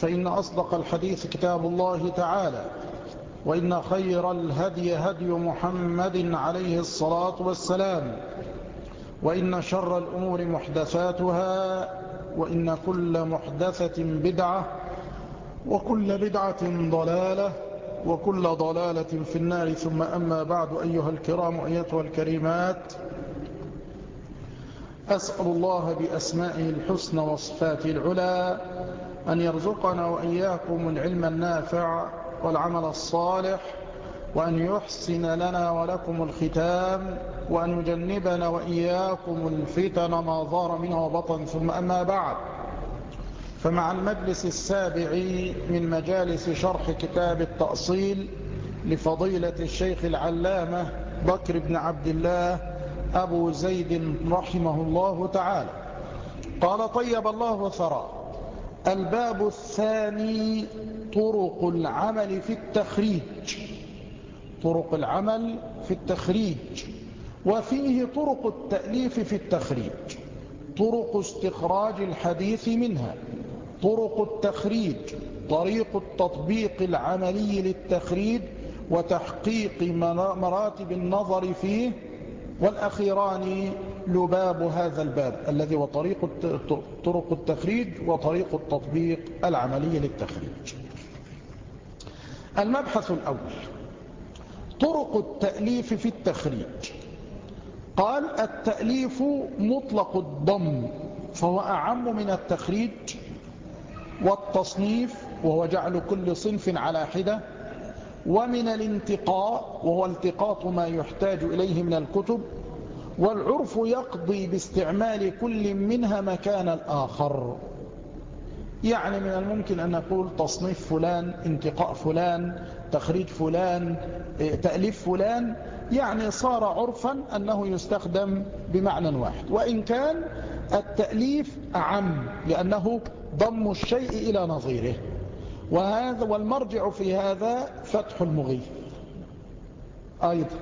فإن أصدق الحديث كتاب الله تعالى وإن خير الهدي هدي محمد عليه الصلاة والسلام وإن شر الأمور محدثاتها وإن كل محدثة بدعة وكل بدعة ضلالة وكل ضلالة في النار. ثم أما بعد أيها الكرام أيتها الكريمات أسأل الله بأسمائه الحسنى وصفاته العلا أن يرزقنا وإياكم العلم النافع والعمل الصالح وأن يحسن لنا ولكم الختام وأن يجنبنا وإياكم الفتن ما ظهر منها وبطن. ثم أما بعد فمع المجلس السابع من مجالس شرح كتاب التأصيل لفضيلة الشيخ العلامة بكر بن عبد الله أبو زيد رحمه الله تعالى قال طيب الله ثراه. الباب الثاني طرق العمل في التخريج. طرق العمل في التخريج. وفيه طرق التأليف في التخريج. طرق استخراج الحديث منها. طرق التخريج. طريق التطبيق العملي للتخريج وتحقيق مراتب النظر فيه والأخيران لباب هذا الباب الذي هو طريق طرق التخريج وطريق التطبيق العملي للتخريج. المبحث الأول طرق التأليف في التخريج. قال التأليف مطلق الضم فهو أعم من التخريج والتصنيف وهو جعل كل صنف على حدة ومن الانتقاء وهو التقاط ما يحتاج إليه من الكتب والعرف يقضي باستعمال كل منها مكان الآخر. يعني من الممكن أن نقول تصنيف فلان انتقاء فلان تخريج فلان تأليف فلان يعني صار عرفا أنه يستخدم بمعنى واحد. وإن كان التأليف أعم لأنه ضم الشيء إلى نظيره. وهذا والمرجع في هذا فتح المغيث. أيضا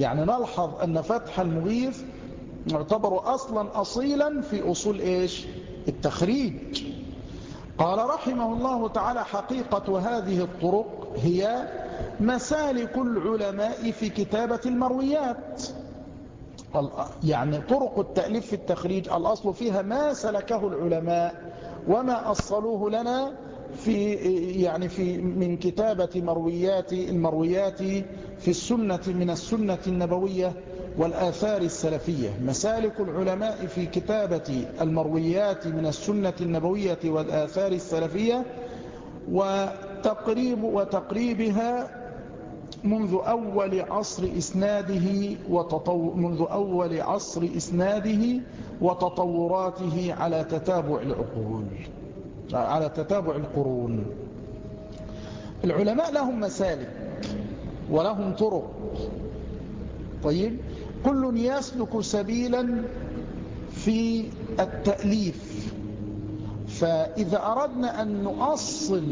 يعني نلحظ أن فتح المغيث يعتبر أصلا أصيلا في أصول إيش؟ التخريج. قال رحمه الله تعالى حقيقة هذه الطرق هي مسالك العلماء في كتابة المرويات. يعني طرق التأليف في التخريج الأصل فيها ما سلكه العلماء وما أصلوه لنا في يعني في من كتابة مرويات المرويات في السنة من السنة النبوية والآثار السلفية. مسالك العلماء في كتابة المرويات من السنة النبوية والآثار السلفية وتقريب وتقريبها منذ أول عصر إسناده وتطو منذ أول عصر إسناده وتطوراته على تتابع العقول. على تتابع القرون. العلماء لهم مسالك ولهم طرق. طيب كل يسلك سبيلا في التأليف. فإذا أردنا أن نؤصل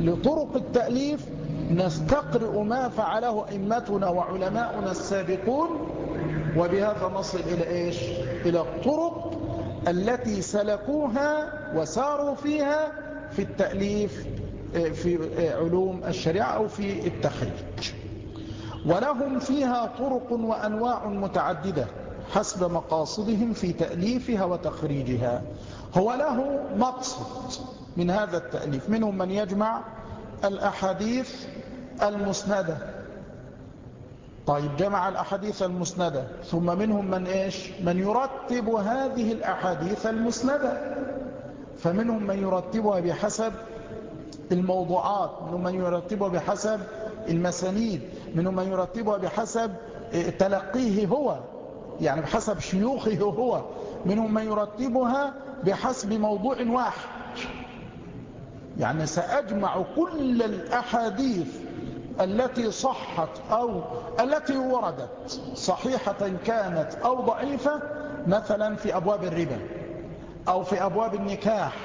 لطرق التأليف نستقرئ ما فعله أئمتنا وعلماؤنا السابقون وبهذا نصل إلى إيش؟ إلى الطرق التي سلكوها وساروا فيها في التأليف في علوم الشريعة أو في التخريج. ولهم فيها طرق وأنواع متعددة حسب مقاصدهم في تأليفها وتخريجها. هو له مقصد من هذا التأليف. منهم من يجمع الأحاديث المسندة طيب جمع الأحاديث المسندة ثم منهم من إيش؟ من يرتب هذه الأحاديث المسندة. فمنهم من يرتبها بحسب الموضوعات منهم من يرتبها بحسب المسانيد منهم من يرتبها بحسب تلقيه هو يعني بحسب شيوخه هو منهم من يرتبها بحسب موضوع واحد. يعني سأجمع كل الأحاديث التي صحت أو التي وردت صحيحة كانت أو ضعيفة مثلا في أبواب الربا أو في أبواب النكاح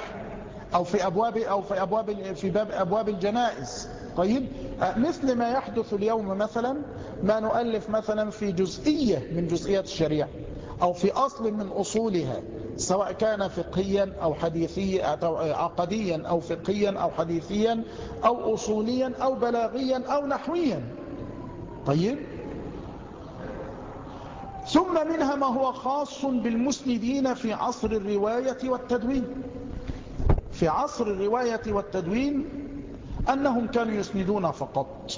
أو في أبواب أو في أبواب في باب أبواب الجنائز. طيب مثل ما يحدث اليوم مثلا ما نؤلف مثلا في جزئية من جزئيات الشريعة. أو في أصل من أصولها سواء كان فقهيا أو حديثيا عقديا أو فقهيا أو حديثيا أو أصوليا أو بلاغيا أو نحويا. طيب؟ ثم منها ما هو خاص بالمسندين في عصر الرواية والتدوين. في عصر الرواية والتدوين أنهم كانوا يسندون فقط.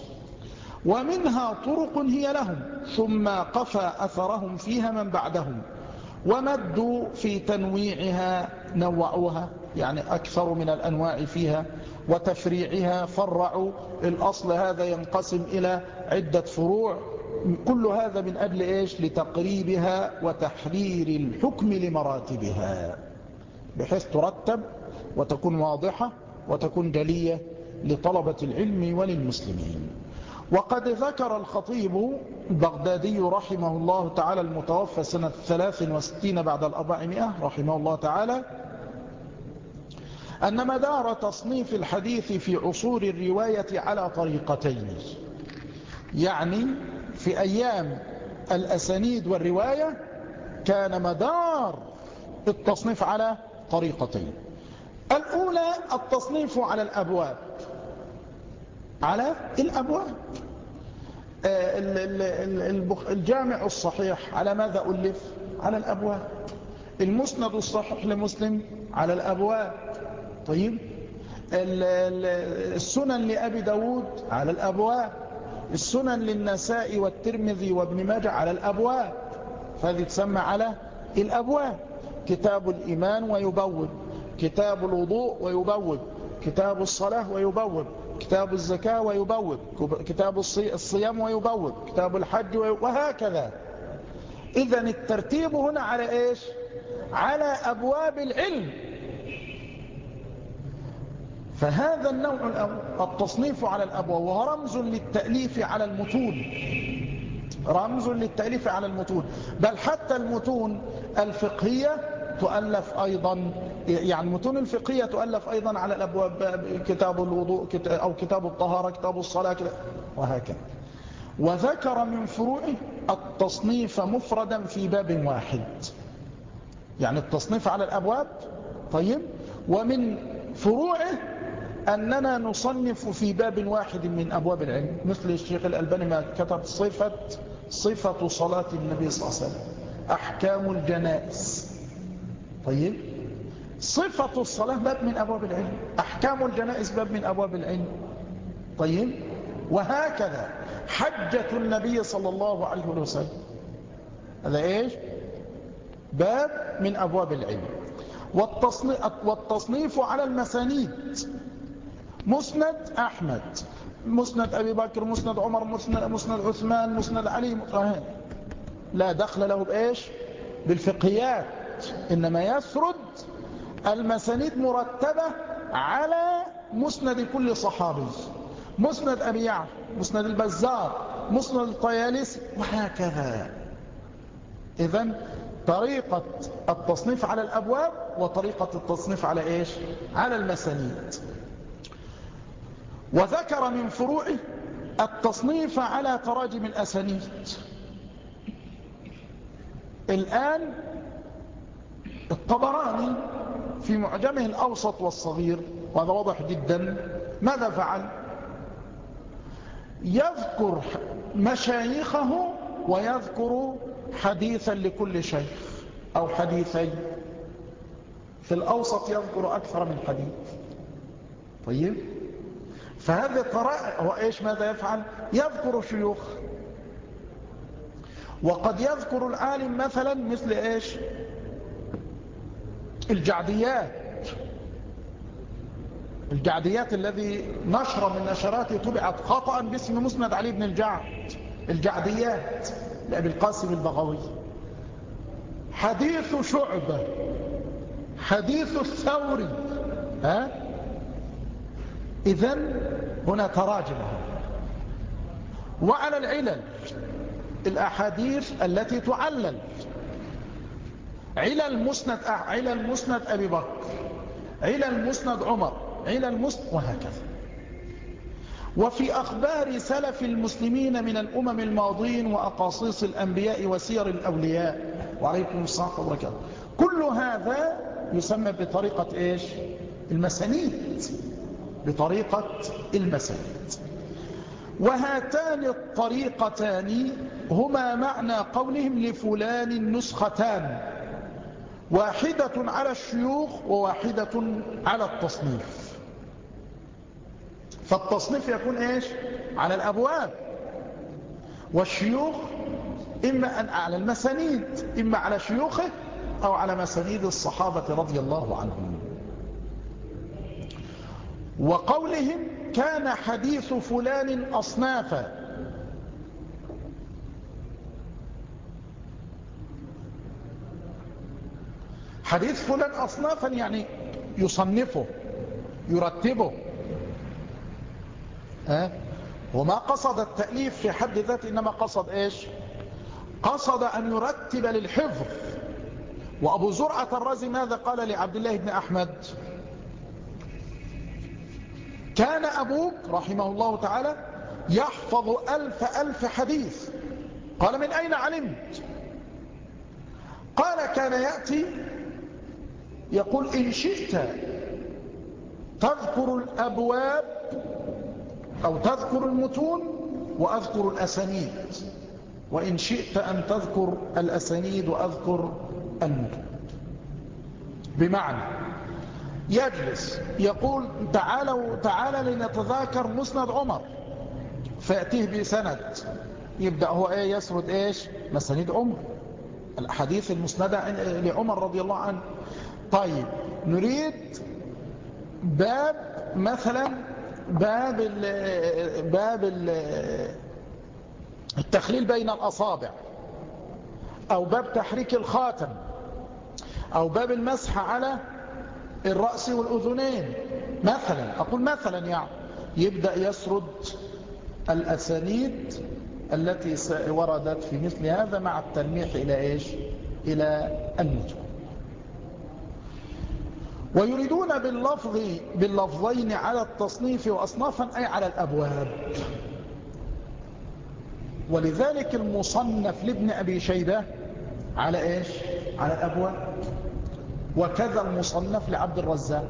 ومنها طرق هي لهم ثم قفى أثرهم فيها من بعدهم ومدوا في تنويعها نوعوها يعني أكثر من الأنواع فيها وتفريعها فرعوا الأصل هذا ينقسم إلى عدة فروع كل هذا من أجل إيش؟ لتقريبها وتحرير الحكم لمراتبها. بحيث ترتب وتكون واضحة وتكون جلية لطلبة العلم وللمسلمين. وقد ذكر الخطيب البغدادي رحمه الله تعالى المتوفى سنة 63 بعد الأربعمائة رحمه الله تعالى أن مدار تصنيف الحديث في عصور الرواية على طريقتين يعني في أيام الأسانيد والرواية كان مدار التصنيف على طريقتين. الأولى التصنيف على الأبواب. على الأبواب. آه، الجامع الصحيح على ماذا ألف؟ على الأبواب. المسند الصحيح لمسلم على الأبواب. طيب. السنن لأبي داود على الأبواب. السنن للنسائي والترمذي وابن ماجه على الأبواب. فهذه تسمى على الأبواب. كتاب الإيمان ويبوب. كتاب الوضوء ويبوب. كتاب الصلاة ويبوب. كتاب الزكاة ويبوب كتاب الصيام ويبوب كتاب الحج وهكذا. إذا الترتيب هنا على إيش؟ على أبواب العلم. فهذا النوع التصنيف على الأبواب وهو رمز للتأليف على المتون. رمز للتأليف على المتون. بل حتى المتون الفقهية تؤلف أيضا يعني المتون الفقهية تؤلف أيضا على الأبواب كتاب الوضوء أو كتاب الطهارة كتاب الصلاة وهكذا. وذكر من فروعه التصنيف مفردا في باب واحد. يعني التصنيف على الأبواب. طيب. ومن فروعه أننا نصنف في باب واحد من أبواب العلم. مثل الشيخ الألباني ما كتب صفة صفة صلاة النبي صلى الله عليه وسلم أحكام الجنائز. طيب. صفة الصلاة باب من أبواب العلم. أحكام الجنائز باب من أبواب العلم. طيب. وهكذا حجة النبي صلى الله عليه وسلم. هذا إيش؟ باب من أبواب العلم. والتصنيف على المسانيد. مسند أحمد مسند أبي بكر مسند عمر مسند, مسند عثمان مسند علي لا دخل له بإيش؟ بالفقهيات. إنما يسرد المسانيد مرتبة على مسند كل صحابي. مسند أبي يعف مسند البزار مسند الطيالس وهكذا. إذا طريقة التصنيف على الأبواب وطريقة التصنيف على إيش؟ على المسانيد. وذكر من فروعه التصنيف على تراجم الأسانيد. الآن الطبراني في معجمه الأوسط والصغير وهذا واضح جدا. ماذا فعل؟ يذكر مشايخه ويذكر حديثا لكل شيخ أو حديثين. في الأوسط يذكر أكثر من حديث. طيب؟ فهذا قراء هو إيش ماذا يفعل؟ يذكر شيوخ. وقد يذكر العالم مثلا مثل إيش؟ الجعديات. الجعديات الذي نشر من نشراته طبعت خطأ باسم مسند علي بن الجعد. الجعديات لأبي القاسم البغوي. حديث شعبة حديث الثوري. ها؟ إذن هنا تراجم. وعلى العلل. الأحاديث التي تعلل. علل مسند علل مسند أبي بكر. علل مسند عمر. علل مسند وهكذا. وفي أخبار سلف المسلمين من الأمم الماضين وأقاصيص الأنبياء وسير الأولياء. وعليكم الصلاة والبركاته كل هذا يسمى بطريقة إيش؟ المسانيد. بطريقة المسانيد. وهاتان الطريقتان هما معنى قولهم لفلان نسختان واحدة على الشيوخ وواحدة على التصنيف. فالتصنيف يكون إيش؟ على الأبواب. والشيوخ إما أن على المسانيد إما على شيوخه أو على مسانيد الصحابة رضي الله عنهم. وقولهم كان حديث فلان أصنافا. حديث فلان أصنافا يعني يصنفه يرتبه. أه؟ وما قصد التأليف في حد ذاته إنما قصد إيش؟ قصد أن يرتب للحفظ. وأبو زرعة الرازي ماذا قال لعبد الله بن أحمد؟ كان أبوك رحمه الله تعالى يحفظ ألف ألف حديث. قال من أين علمت؟ قال كان يأتي يقول إن شئت تذكر الأبواب أو تذكر المتون وأذكر الأسانيد. وإن شئت أن تذكر الأسانيد وأذكر المتون. بمعنى يجلس يقول تعالوا تعالى لنتذاكر مسند عمر. فيأتيه بسند. يبدأ هو إيه؟ يسرد إيش؟ مسانيد عمر. الأحاديث المسندة لعمر رضي الله عنه. طيب نريد باب مثلا باب ال باب ال التخليل بين الأصابع أو باب تحريك الخاتم أو باب المسح على الرأس والأذنين. مثلا أقول مثلا يعني يبدأ يسرد الأسانيد التي وردت في مثل هذا مع التلميح إلى إيش؟ إلى المتون ويريدون باللفظ باللفظين على التصنيف وأصنافا أي على الأبواب. ولذلك المصنف لابن أبي شيبة على إيش؟ على الأبواب. وكذا المصنف لعبد الرزاق.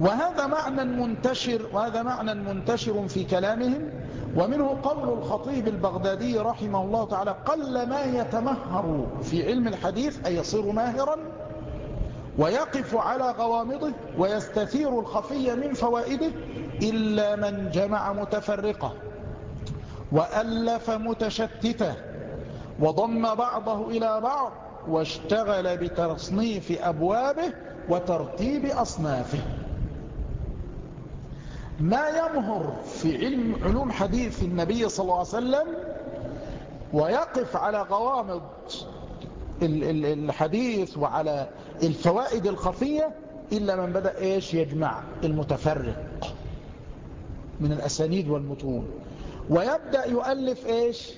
وهذا معنى منتشر وهذا معنى منتشر في كلامهم. ومنه قول الخطيب البغدادي رحمه الله تعالى قل ما يتمهر في علم الحديث أي يصير ماهرا ويقف على غوامضه ويستثير الخفي من فوائده إلا من جمع متفرقة وألف متشتتة وضم بعضه إلى بعض واشتغل بتصنيف أبوابه وترتيب أصنافه. ما يمهر في علم علوم حديث النبي صلى الله عليه وسلم ويقف على غوامض الحديث وعلى الفوائد الخفية إلا من بدأ إيش يجمع المتفرق من الأسانيد والمتون. ويبدأ يؤلف إيش؟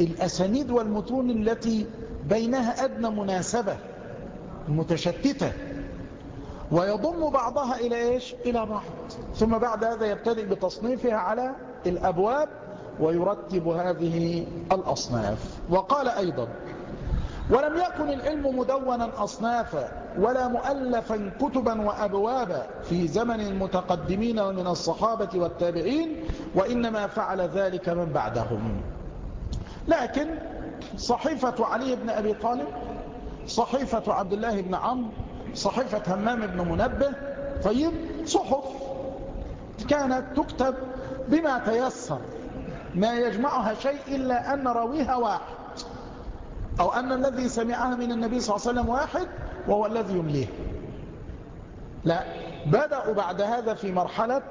الأسانيد والمتون التي بينها أدنى مناسبة متشتتة. ويضم بعضها إلى إيش؟ إلى بعض. ثم بعد هذا يبتدئ بتصنيفها على الأبواب ويرتب هذه الأصناف. وقال أيضا ولم يكن العلم مدونا أصنافا ولا مؤلفا كتبا وأبوابا في زمن المتقدمين ومن الصحابة والتابعين وإنما فعل ذلك من بعدهم. لكن صحيفة علي بن أبي طالب صحيفة عبد الله بن عمرو صحيفة همام بن منبه طيب صحف كانت تكتب بما تيسر ما يجمعها شيء إلا أن رويها واحد. أو أن الذي سمعها من النبي صلى الله عليه وسلم واحد وهو الذي يمليه. لا بدأوا بعد هذا في مرحلة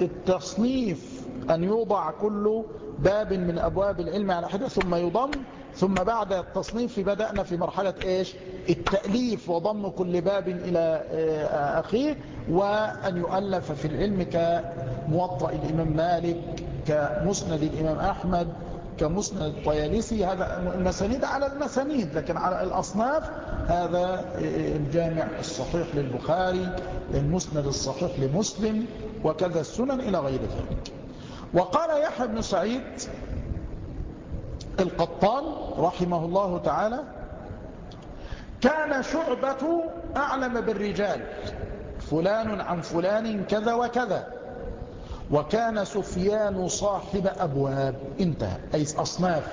التصنيف أن يوضع كل باب من أبواب العلم على حدة ثم يضم ثم بعد التصنيف بدأنا في مرحلة إيش؟ التأليف وضم كل باب إلى آه، أخيه وأن يؤلف في العلم كموطأ الإمام مالك كمسند الإمام أحمد كمسند الطيالسي هذا المسانيد على المسانيد لكن على الأصناف هذا الجامع الصحيح للبخاري المسند الصحيح لمسلم وكذا السنن إلى غير ذلك. وقال يحيى بن سعيد القطان رحمه الله تعالى كان شعبة أعلم بالرجال فلان عن فلان كذا وكذا. وكان سفيان صاحب أبواب. انتهى. أي أصناف.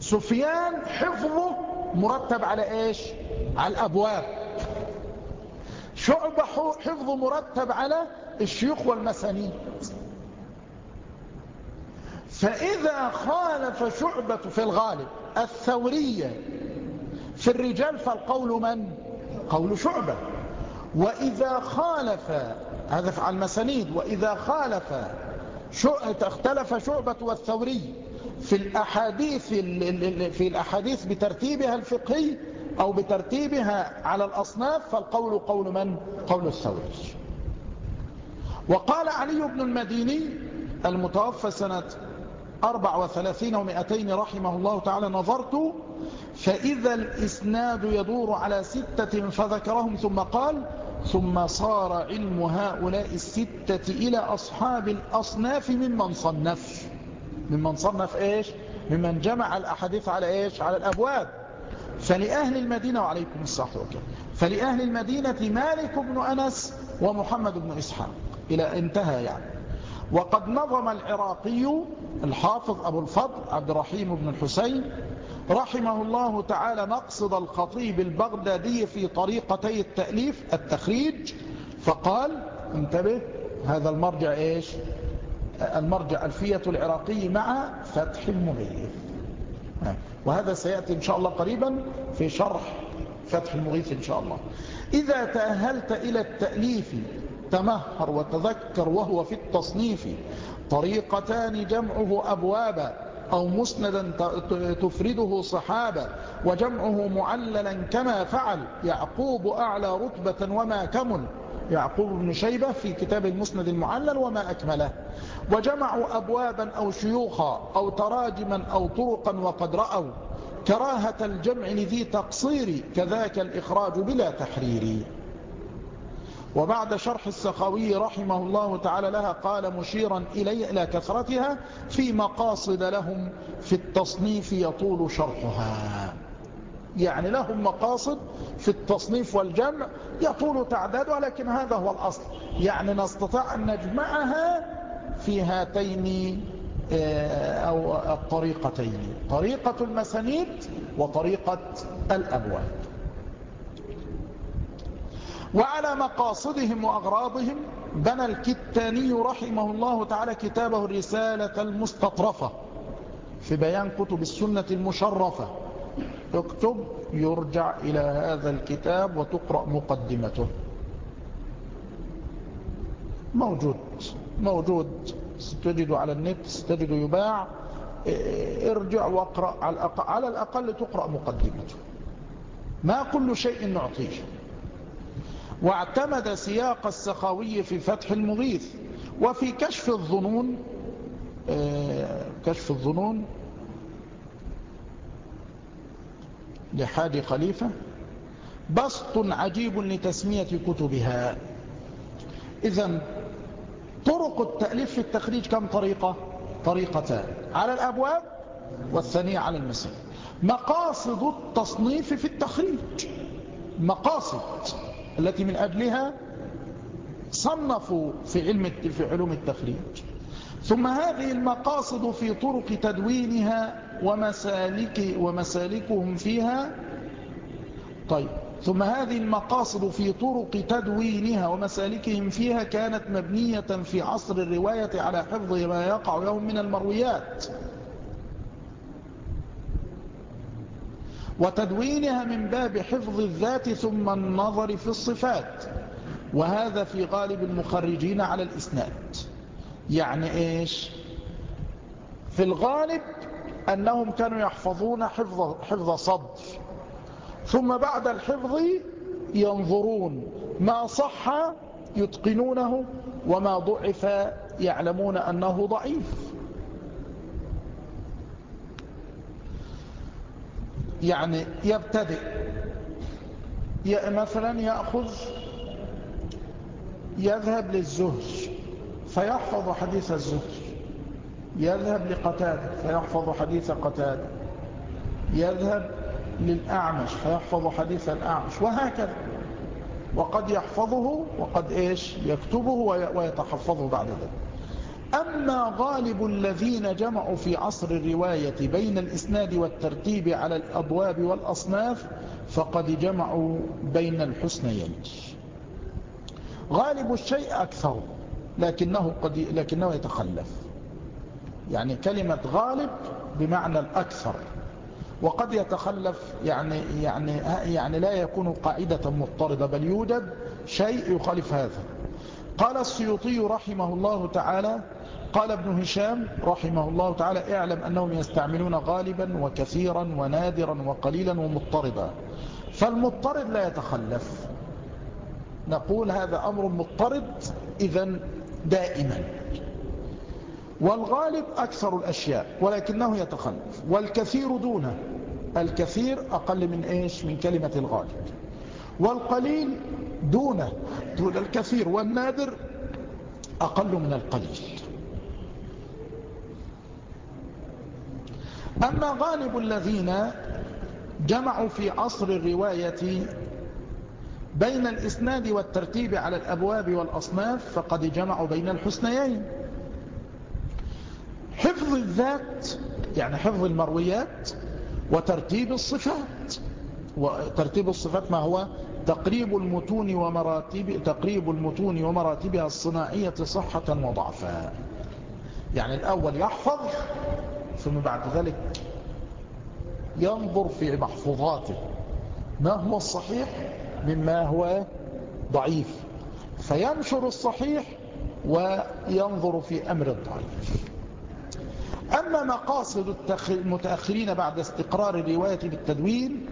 سفيان حفظه مرتب على إيش؟ على الأبواب. شعبة حفظه مرتب على الشيوخ والمسانيد فإذا خالف شعبة في الغالب الثورية في الرجال فالقول من؟ قول شعبة. وإذا خالف هذا على المسانيد وإذا خالف اختلف شعبة والثوري في الأحاديث في الأحاديث بترتيبها الفقهي أو بترتيبها على الأصناف فالقول قول من؟ قول الثوري وقال علي بن المديني المتوفى سنة 34 ومئتين رحمه الله تعالى نظرت فإذا الإسناد يدور على ستة فذكرهم ثم قال ثم صار علم هؤلاء الستة إلى أصحاب الأصناف ممن صنف. ممن صنف إيش؟ ممن جمع الأحاديث على إيش؟ على الأبواب. فلأهل المدينة وعليكم الصحة والكلام فلأهل المدينة مالك بن أنس ومحمد بن إسحاق. إلى انتهى يعني. وقد نظم العراقي الحافظ أبو الفضل عبد الرحيم بن الحسين رحمه الله تعالى مقصد الخطيب البغدادي في طريقتي التأليف التخريج. فقال انتبه هذا المرجع إيش؟ المرجع الفية العراقي مع فتح المغيث. وهذا سيأتي إن شاء الله قريبا في شرح فتح المغيث إن شاء الله. إذا تأهلت إلى التأليف تمهر وتذكر وهو في التصنيف طريقتان جمعه أبوابا. أو مسندا تفرده صحابة وجمعه معللا كما فعل يعقوب أعلى رتبة وما كمل. يعقوب بن شيبة في كتاب المسند المعلل وما أكمله. وجمعوا أبوابا أو شيوخا أو تراجما أو طرقا وقد رأوا كراهة الجمع لذي تقصير كذاك الإخراج بلا تحرير وبعد شرح السخاوي رحمه الله تعالى لها قال مشيرا إلي إلى كثرتها في مقاصد لهم في التصنيف يطول شرحها. يعني لهم مقاصد في التصنيف والجمع يطول تعدادها لكن هذا هو الأصل. يعني نستطيع أن نجمعها في هاتين آه، أو الطريقتين طريقة المسانيد وطريقة الأبواب. وعلى مقاصدهم وأغراضهم بنى الكتاني رحمه الله تعالى كتابه الرسالة المستطرفة في بيان كتب السنة المشرفة. اكتب يرجع إلى هذا الكتاب وتقرأ مقدمته. موجود موجود. ستجد على النت ستجد يباع. ارجع واقرأ على الأقل تقرأ مقدمته. ما كل شيء نعطيه. واعتمد سياق السخاوي في فتح المغيث وفي كشف الظنون آه، كشف الظنون لحاج خليفة بسط عجيب لتسمية كتبها. إذا طرق التأليف في التخريج كم طريقة؟ طريقتان على الأبواب والثانية على المسائل مقاصد التصنيف في التخريج. مقاصد. التي من أجلها صنفوا في علم في علوم التخريج. ثم هذه المقاصد في طرق تدوينها ومسالك ومسالكهم فيها. طيب ثم هذه المقاصد في طرق تدوينها ومسالكهم فيها كانت مبنية في عصر الرواية على حفظ ما يقع لهم من المرويات. وتدوينها من باب حفظ الذات ثم النظر في الصفات. وهذا في غالب المخرجين على الإسناد. يعني إيش؟ في الغالب أنهم كانوا يحفظون حفظ, حفظ صدر ثم بعد الحفظ ينظرون ما صح يتقنونه وما ضعف يعلمون أنه ضعيف. يعني يبتدئ. مثلا يأخذ يذهب للزهر فيحفظ حديث الزهر. يذهب لقتادة فيحفظ حديث قتادة. يذهب للأعمش فيحفظ حديث الأعمش. وهكذا. وقد يحفظه وقد إيش؟ يكتبه ويتحفظه بعد ذلك. أما غالب الذين جمعوا في عصر الرواية بين الإسناد والترتيب على الأبواب والأصناف فقد جمعوا بين الحسنيين. غالب الشيء أكثر لكنه, قد لكنه يتخلف. يعني كلمة غالب بمعنى الأكثر. وقد يتخلف يعني, يعني, يعني لا يكون قاعدة مضطردة بل يوجد شيء يخالف هذا. قال السيوطي رحمه الله تعالى قال ابن هشام رحمه الله تعالى اعلم أنهم يستعملون غالبا وكثيرا ونادرا وقليلا ومضطردا فالمضطرد لا يتخلف. نقول هذا أمر مضطرد إذا دائما. والغالب أكثر الأشياء ولكنه يتخلف. والكثير دونه. الكثير أقل من إيش؟ من كلمة الغالب. والقليل دونه. دون الكثير. والنادر أقل من القليل. أما غالب الذين جمعوا في عصر الرواية بين الإسناد والترتيب على الأبواب والأصناف فقد جمعوا بين الحسنيين. حفظ الذات يعني حفظ المرويات وترتيب الصفات. وترتيب الصفات ما هو؟ تقريب المتون ومراتب تقريب المتون ومراتبها الصناعية صحة وضعفا يعني الأول يحفظ ثم بعد ذلك ينظر في محفوظاته. ما هو الصحيح مما هو ضعيف. فينشر الصحيح وينظر في أمر الضعيف. أما مقاصد المتأخرين بعد استقرار الرواية بالتدوين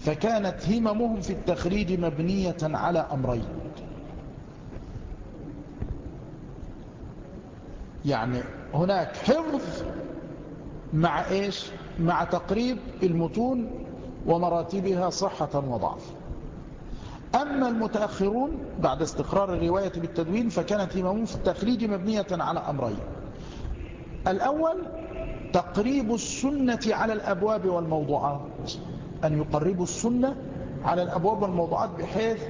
فكانت هممهم في التخريج مبنية على أمرين. يعني هناك حفظ مع إيش؟ مع تقريب المتون ومراتبها صحة وضعف. أما المتأخرون بعد استقرار الرواية بالتدوين فكانت هممهم في التخريج مبنية على أمرين. الأول تقريب السنة على الأبواب والموضوعات. أن يقربوا السنة على الأبواب والموضوعات بحيث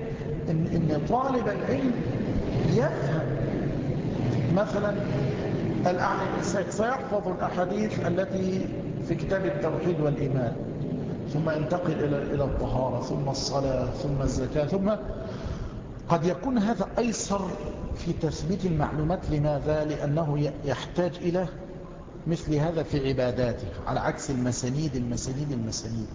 إن, إن طالب العلم يفهم. مثلا سيحفظ الأحاديث التي في كتاب التوحيد والإيمان. ثم ينتقل إلى الطهارة ثم الصلاة ثم الزكاة ثم قد يكون هذا أيسر في تثبيت المعلومات. لماذا؟ لأنه يحتاج إلى مثل هذا في عباداته على عكس المسانيد المسانيد المسانيد.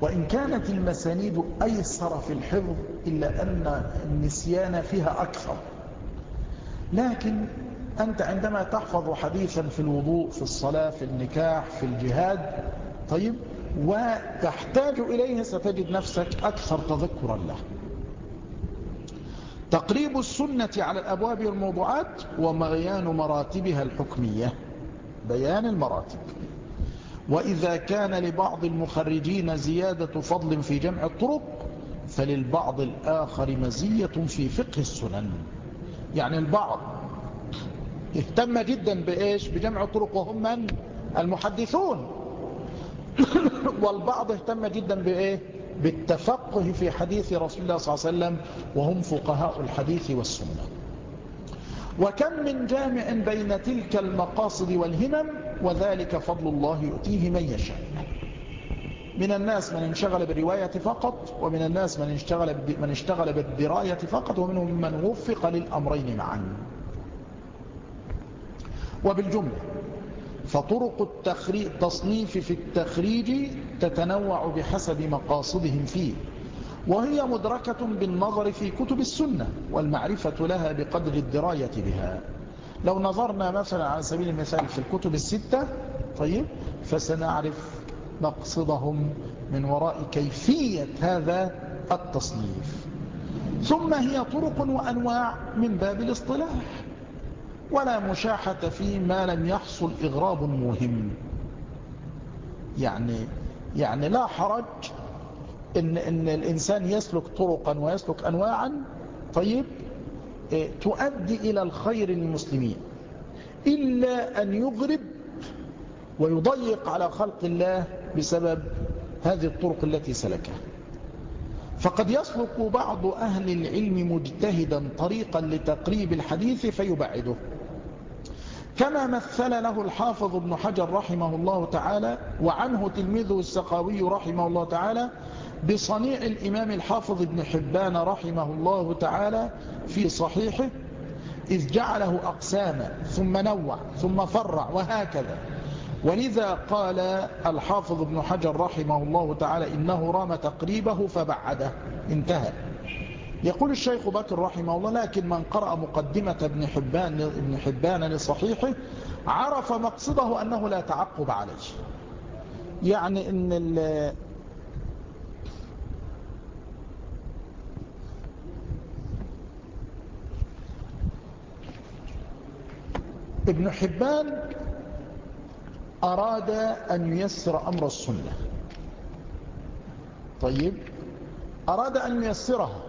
وإن كانت المسانيد أيسر في الحفظ إلا أن النسيان فيها أكثر. لكن أنت عندما تحفظ حديثا في الوضوء في الصلاة في النكاح في الجهاد طيب وتحتاج إليه ستجد نفسك أكثر تذكرا له. تقريب السنة على الأبواب والموضوعات وبيان مراتبها الحكمية. بيان المراتب. وإذا كان لبعض المخرجين زيادة فضل في جمع الطرق فللبعض الآخر مزية في فقه السنن. يعني البعض اهتم جدا بإيش؟ بجمع الطرق وهم من؟ المحدثون. والبعض اهتم جدا بإيه؟ بالتفقه في حديث رسول الله صلى الله عليه وسلم وهم فقهاء الحديث والسنة. وكم من جامع بين تلك المقاصد والهمم وذلك فضل الله يؤتيه من يشاء. من الناس من انشغل بالرواية فقط ومن الناس من اشتغل من اشتغل بالدراية فقط ومنهم من وفق للأمرين معا. وبالجملة. فطرق التصنيف في التخريج تتنوع بحسب مقاصدهم فيه وهي مدركة بالنظر في كتب السنة والمعرفة لها بقدر الدراية بها. لو نظرنا مثلا على سبيل المثال في الكتب الستة طيب فسنعرف مقصدهم من وراء كيفية هذا التصنيف. ثم هي طرق وأنواع من باب الاصطلاح. ولا مشاحة في ما لم يحصل إغراب مهم. يعني يعني لا حرج إن, إن الإنسان يسلك طرقا ويسلك أنواعا. طيب إيه، تؤدي إلى الخير للمسلمين. إلا أن يغرب ويضيق على خلق الله بسبب هذه الطرق التي سلكها. فقد يسلك بعض أهل العلم مجتهدا طريقا لتقريب الحديث فيبعده. كما مثل له الحافظ ابن حجر رحمه الله تعالى وعنه تلميذه السقاوي رحمه الله تعالى بصنيع الإمام الحافظ ابن حبان رحمه الله تعالى في صحيحه إذ جعله أقساما ثم نوع ثم فرع وهكذا. ولذا قال الحافظ ابن حجر رحمه الله تعالى إنه رام تقريبه فبعده انتهى. يقول الشيخ بكر رحمه الله لكن من قرأ مقدمة ابن حبان, ابن حبان لصحيحه عرف مقصده أنه لا تعقب عليه. يعني إن ابن حبان أراد أن ييسر أمر السنة. طيب أراد أن ييسرها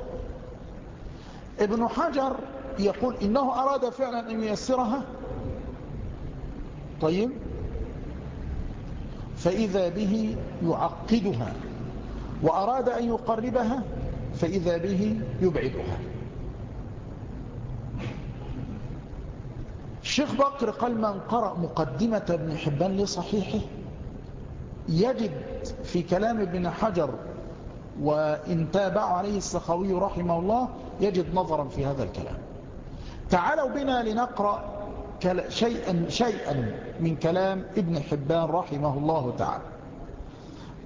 ابن حجر يقول إنه أراد فعلا أن ييسرها. طيب. فإذا به يعقدها وأراد أن يقربها فإذا به يبعدها. الشيخ بكر قال من قرأ مقدمة ابن حبان لصحيحه يجد في كلام ابن حجر وإن تابع عليه السخوي رحمه الله يجد نظرا في هذا الكلام. تعالوا بنا لنقرأ شيئا, شيئا من كلام ابن حبان رحمه الله تعالى.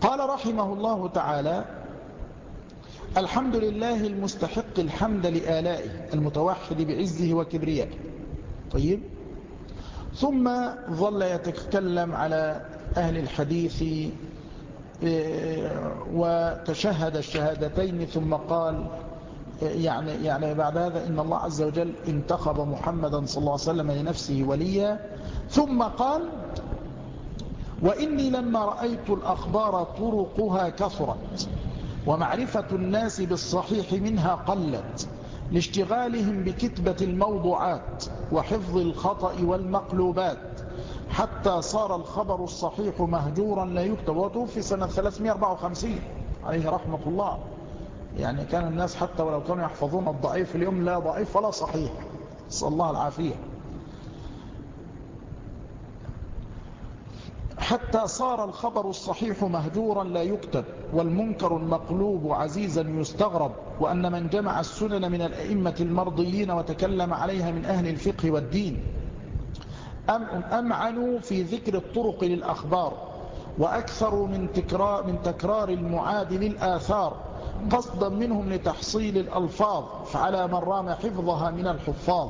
قال رحمه الله تعالى الحمد لله المستحق الحمد لآلائه المتوحد بعزه وكبريائه طيب. ثم ظل يتكلم على أهل الحديث وتشهد الشهادتين ثم قال يعني, يعني بعد هذا إن الله عز وجل انتخب محمدا صلى الله عليه وسلم لنفسه وليا. ثم قال وإني لما رأيت الأخبار طرقها كثرت ومعرفة الناس بالصحيح منها قلت لاشتغالهم بكتبة الموضوعات وحفظ الخطأ والمقلوبات. حتى صار الخبر الصحيح مهجورا لا يكتب. وتوفي سنة 354 عليه رحمة الله. يعني كان الناس حتى ولو كانوا يحفظون الضعيف اليوم لا ضعيف ولا صحيح. صلى الله العافية. حتى صار الخبر الصحيح مهجورا لا يكتب. والمنكر المقلوب عزيزا يستغرب. وأن من جمع السنن من الأئمة المرضيين وتكلم عليها من أهل الفقه والدين. أمعنوا في ذكر الطرق للأخبار وأكثروا من تكرار, من تكرار المعاد للآثار قصدا منهم لتحصيل الألفاظ فعلى من رام حفظها من الحفاظ.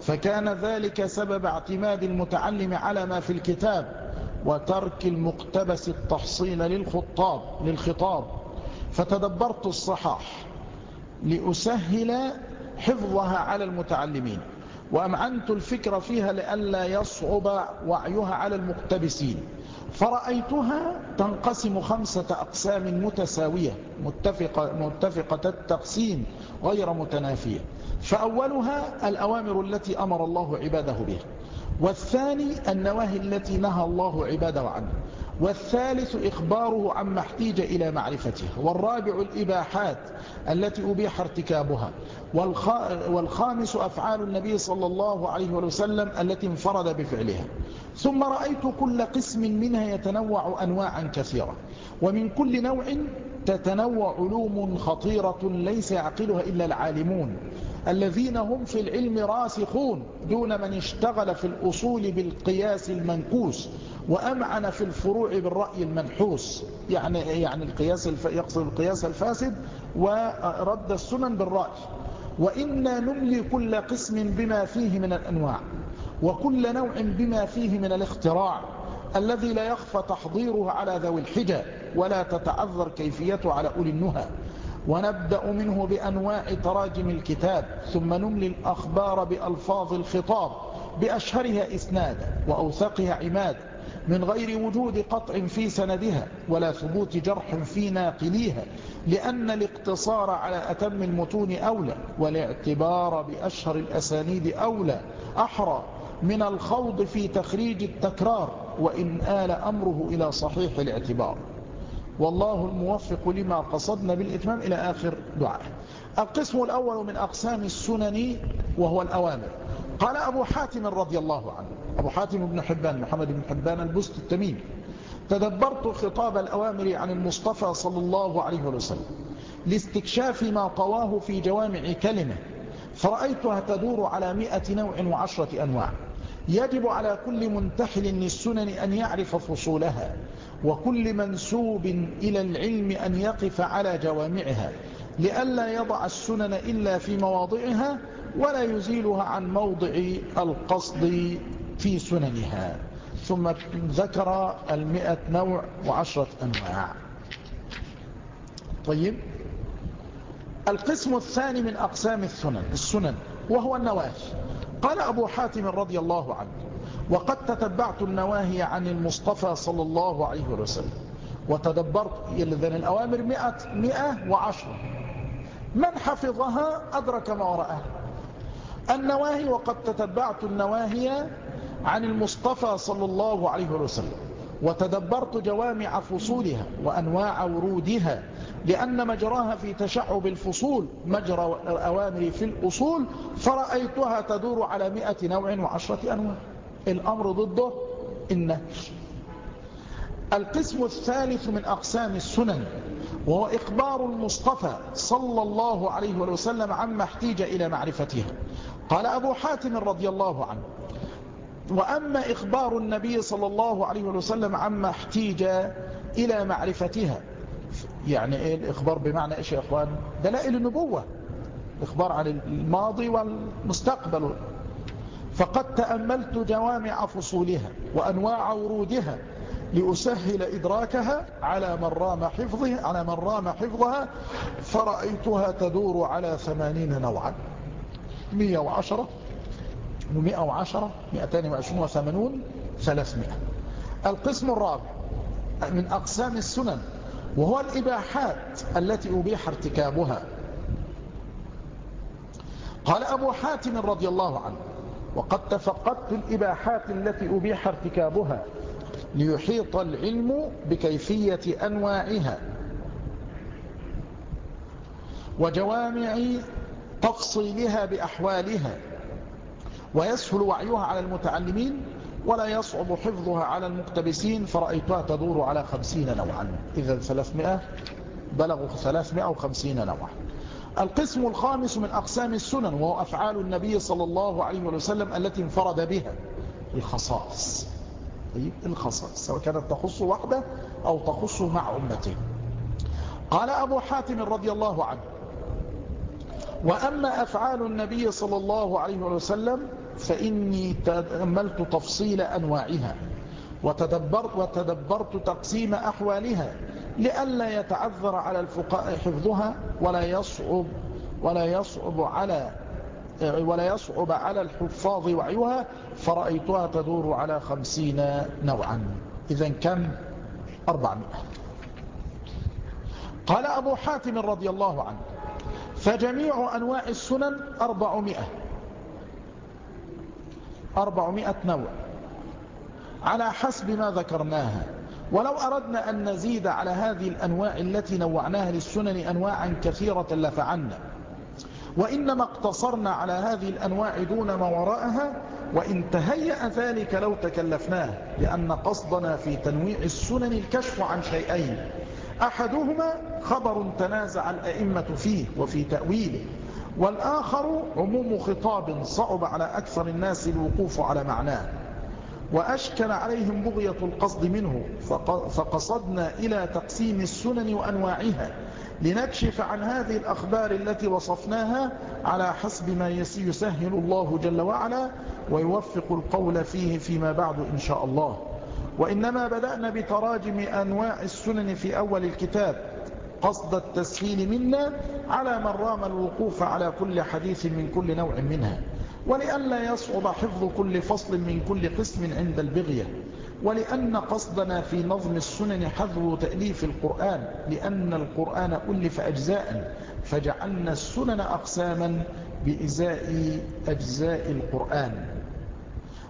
فكان ذلك سبب اعتماد المتعلم على ما في الكتاب وترك المقتبس التحصيل للخطاب للخطاب. فتدبرت الصحاح لأسهل حفظها على المتعلمين. وأمعنت الفكر فيها لئلا يصعب وعيها على المقتبسين؟ فرأيتها تنقسم خمسة أقسام متساوية متفقة, متفقة التقسيم غير متنافية. فأولها الأوامر التي أمر الله عباده بها والثاني النواهي التي نهى الله عباده عنه والثالث إخباره عما احتيج إلى معرفتها والرابع الإباحات التي أبيح ارتكابها والخامس أفعال النبي صلى الله عليه وسلم التي انفرد بفعلها. ثم رأيت كل قسم منها يتنوع أنواعا كثيرة ومن كل نوع تتنوع علوم خطيرة ليس يعقلها إلا العالمون الذين هم في العلم راسخون دون من اشتغل في الأصول بالقياس المنكوس وأمعن في الفروع بالرأي المنحوس يعني يعني القياس يقصد القياس الفاسد ورد السنن بالرأي. وإنا نملي كل قسم بما فيه من الأنواع وكل نوع بما فيه من الاختراع. الذي لا يخفى تحضيره على ذوي الحجى ولا تتعذر كيفيته على أولي النهى. ونبدأ منه بأنواع تراجم الكتاب ثم نملي الأخبار بألفاظ الخطاب بأشهرها إسنادا وأوثقها عماد من غير وجود قطع في سندها ولا ثبوت جرح في ناقليها لأن الاقتصار على أتم المتون أولى والاعتبار بأشهر الأسانيد أولى أحرى من الخوض في تخريج التكرار وإن آل أمره إلى صحيح الاعتبار. والله الموفق لما قصدنا بالإتمام إلى آخر دعاء القسم الأول من أقسام السنن وهو الأوامر. قال أبو حاتم رضي الله عنه أبو حاتم بن حبان محمد بن حبان البست التميمي تدبرت خطاب الأوامر عن المصطفى صلى الله عليه وسلم لاستكشاف ما طواه في جوامع كلمة فرأيتها تدور على مئة نوع وعشرة أنواع. يجب على كل منتحل للسنن أن يعرف فصولها وكل منسوب إلى العلم أن يقف على جوامعها لئلا يضع السنن إلا في مواضعها ولا يزيلها عن موضع القصد في سننها. ثم ذكر المئة نوع وعشرة أنواع. طيب؟ القسم الثاني من أقسام السنن السنن وهو النواهي. قال أبو حاتم رضي الله عنه وقد تتبعت النواهي عن المصطفى صلى الله عليه وسلم وتدبرت إذن الأوامر مئة, مئة وعشرة. من حفظها أدرك ما وراءها. النواهي وقد تتبعت النواهي عن المصطفى صلى الله عليه وسلم وتدبرت جوامع فصولها وأنواع ورودها لأن مجراها في تشعب الفصول مجرى الأوامر في الأصول فرأيتها تدور على مئة نوع وعشرة أنواع. الأمر ضده النهي القسم الثالث من أقسام السنن وهو إخبار المصطفى صلى الله عليه وسلم عما احتيج إلى معرفتها. قال أبو حاتم رضي الله عنه وأما إخبار النبي صلى الله عليه وسلم عما احتيج إلى معرفتها يعني إيه الإخبار بمعنى إيش يا أخوان؟ دلائل النبوة. إخبار عن الماضي والمستقبل. فقد تأملت جوامع فصولها وأنواع ورودها لأسهل إدراكها على من رام حفظها على من رام حفظها. فرأيتها تدور على ثمانين نوعا. مية وعشرة ومئة وعشرة مئتان وعشرون وثمانون ثلاثمائة. القسم الرابع من أقسام السنن وهو الإباحات التي أبيح ارتكابها. قال أبو حاتم رضي الله عنه وقد تفقدت الإباحات التي أبيح ارتكابها ليحيط العلم بكيفية أنواعها وجوامع تفصيلها بأحوالها ويسهل وعيها على المتعلمين ولا يصعب حفظها على المقتبسين فرأيتها تدور على خمسين نوعا. إذا ثلاثمائة بلغوا ثلاثمائة وخمسين نوعا. القسم الخامس من أقسام السنن وهو أفعال النبي صلى الله عليه وسلم التي انفرد بها. الخصائص. طيب الخصائص سواء كانت تخص وحده أو تخص مع أمته قال أبو حاتم رضي الله عنه وأما أفعال النبي صلى الله عليه وسلم فإني تأملت تفصيل أنواعها وتدبرت, وتدبرت تقسيم أحوالها لئلا يتعذر على الفقهاء حفظها ولا يصعب ولا يصعب على ولا يصعب على الحفاظ وعيها فرأيتها تدور على خمسين نوعا. إذا كم؟ أربعمائة. قال أبو حاتم رضي الله عنه فجميع أنواع السنن أربعمائة. أربعمائة نوع. على حسب ما ذكرناها. ولو أردنا أن نزيد على هذه الأنواع التي نوعناها للسنن أنواعا كثيرة لفعلنا. وإنما اقتصرنا على هذه الأنواع دون ما وراءها وإن تهيأ ذلك لو تكلفناه لأن قصدنا في تنويع السنن الكشف عن شيئين. أحدهما خبر تنازع الأئمة فيه وفي تأويله. والآخر عموم خطاب صعب على أكثر الناس الوقوف على معناه وأشكل عليهم بغية القصد منه فقصدنا إلى تقسيم السنن وأنواعها لنكشف عن هذه الأخبار التي وصفناها على حسب ما يسهل الله جل وعلا ويوفق القول فيه فيما بعد إن شاء الله. وإنما بدأنا بتراجم أنواع السنن في أول الكتاب قصد التسهيل منا على من رام الوقوف على كل حديث من كل نوع منها. ولئلا يصعب حفظ كل فصل من كل قسم عند البغية. ولأن قصدنا في نظم السنن حذو تأليف القرآن لأن القرآن ألف أجزاء فجعلنا السنن أقساما بإزاء أجزاء القرآن.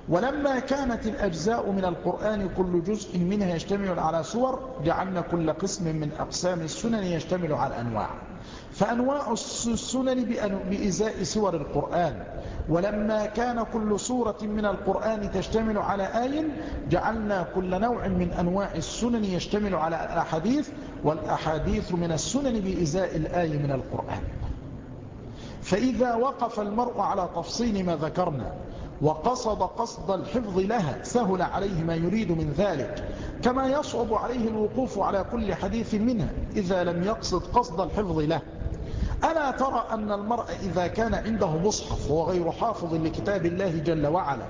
ولما كانت الأجزاء من القرآن كل جزء منها يشتمل على سور جعلنا كل قسم من أقسام السنن يشتمل على أنواع. فأنواع السنن بإزاء سور القرآن. ولما كان كل سورة من القرآن تشتمل على آي جعلنا كل نوع من أنواع السنن يشتمل على الأحاديث والأحاديث من السنن بإزاء الآي من القرآن. فإذا وقف المرء على تفصيل ما ذكرنا وقصد قصد الحفظ لها سهل عليه ما يريد من ذلك. كما يصعب عليه الوقوف على كل حديث منها إذا لم يقصد قصد الحفظ له. ألا ترى أن المرء إذا كان عنده مصحف وهو غير حافظ لكتاب الله جل وعلا؟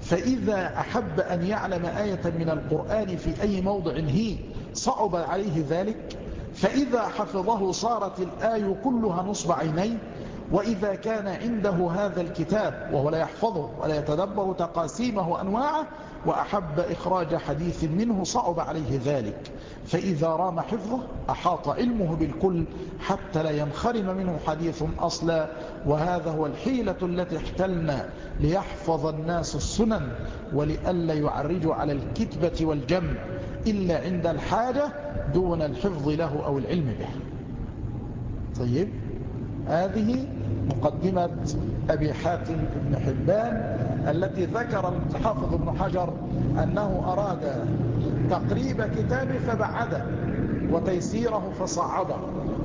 فإذا أحب أن يعلم آية من القرآن في أي موضع هي صعب عليه ذلك؟ فإذا حفظه صارت الآية كلها نصب عينيه وإذا كان عنده هذا الكتاب وهو لا يحفظه ولا يتدبر تقاسيمه وأنواعه وأحب إخراج حديث منه صعب عليه ذلك. فإذا رام حفظه أحاط علمه بالكل حتى لا ينخرم منه حديث أصلا. وهذا هو الحيلة التي احتلنا ليحفظ الناس السنن ولئلا يعرجوا على الكتبة والجمع إلا عند الحاجة دون الحفظ له أو العلم به. طيب؟ هذه مقدمة أبي حاتم بن حبان التي ذكر الحافظ ابن حجر أنه أراد تقريب كتابه فبعده وتيسيره فصعده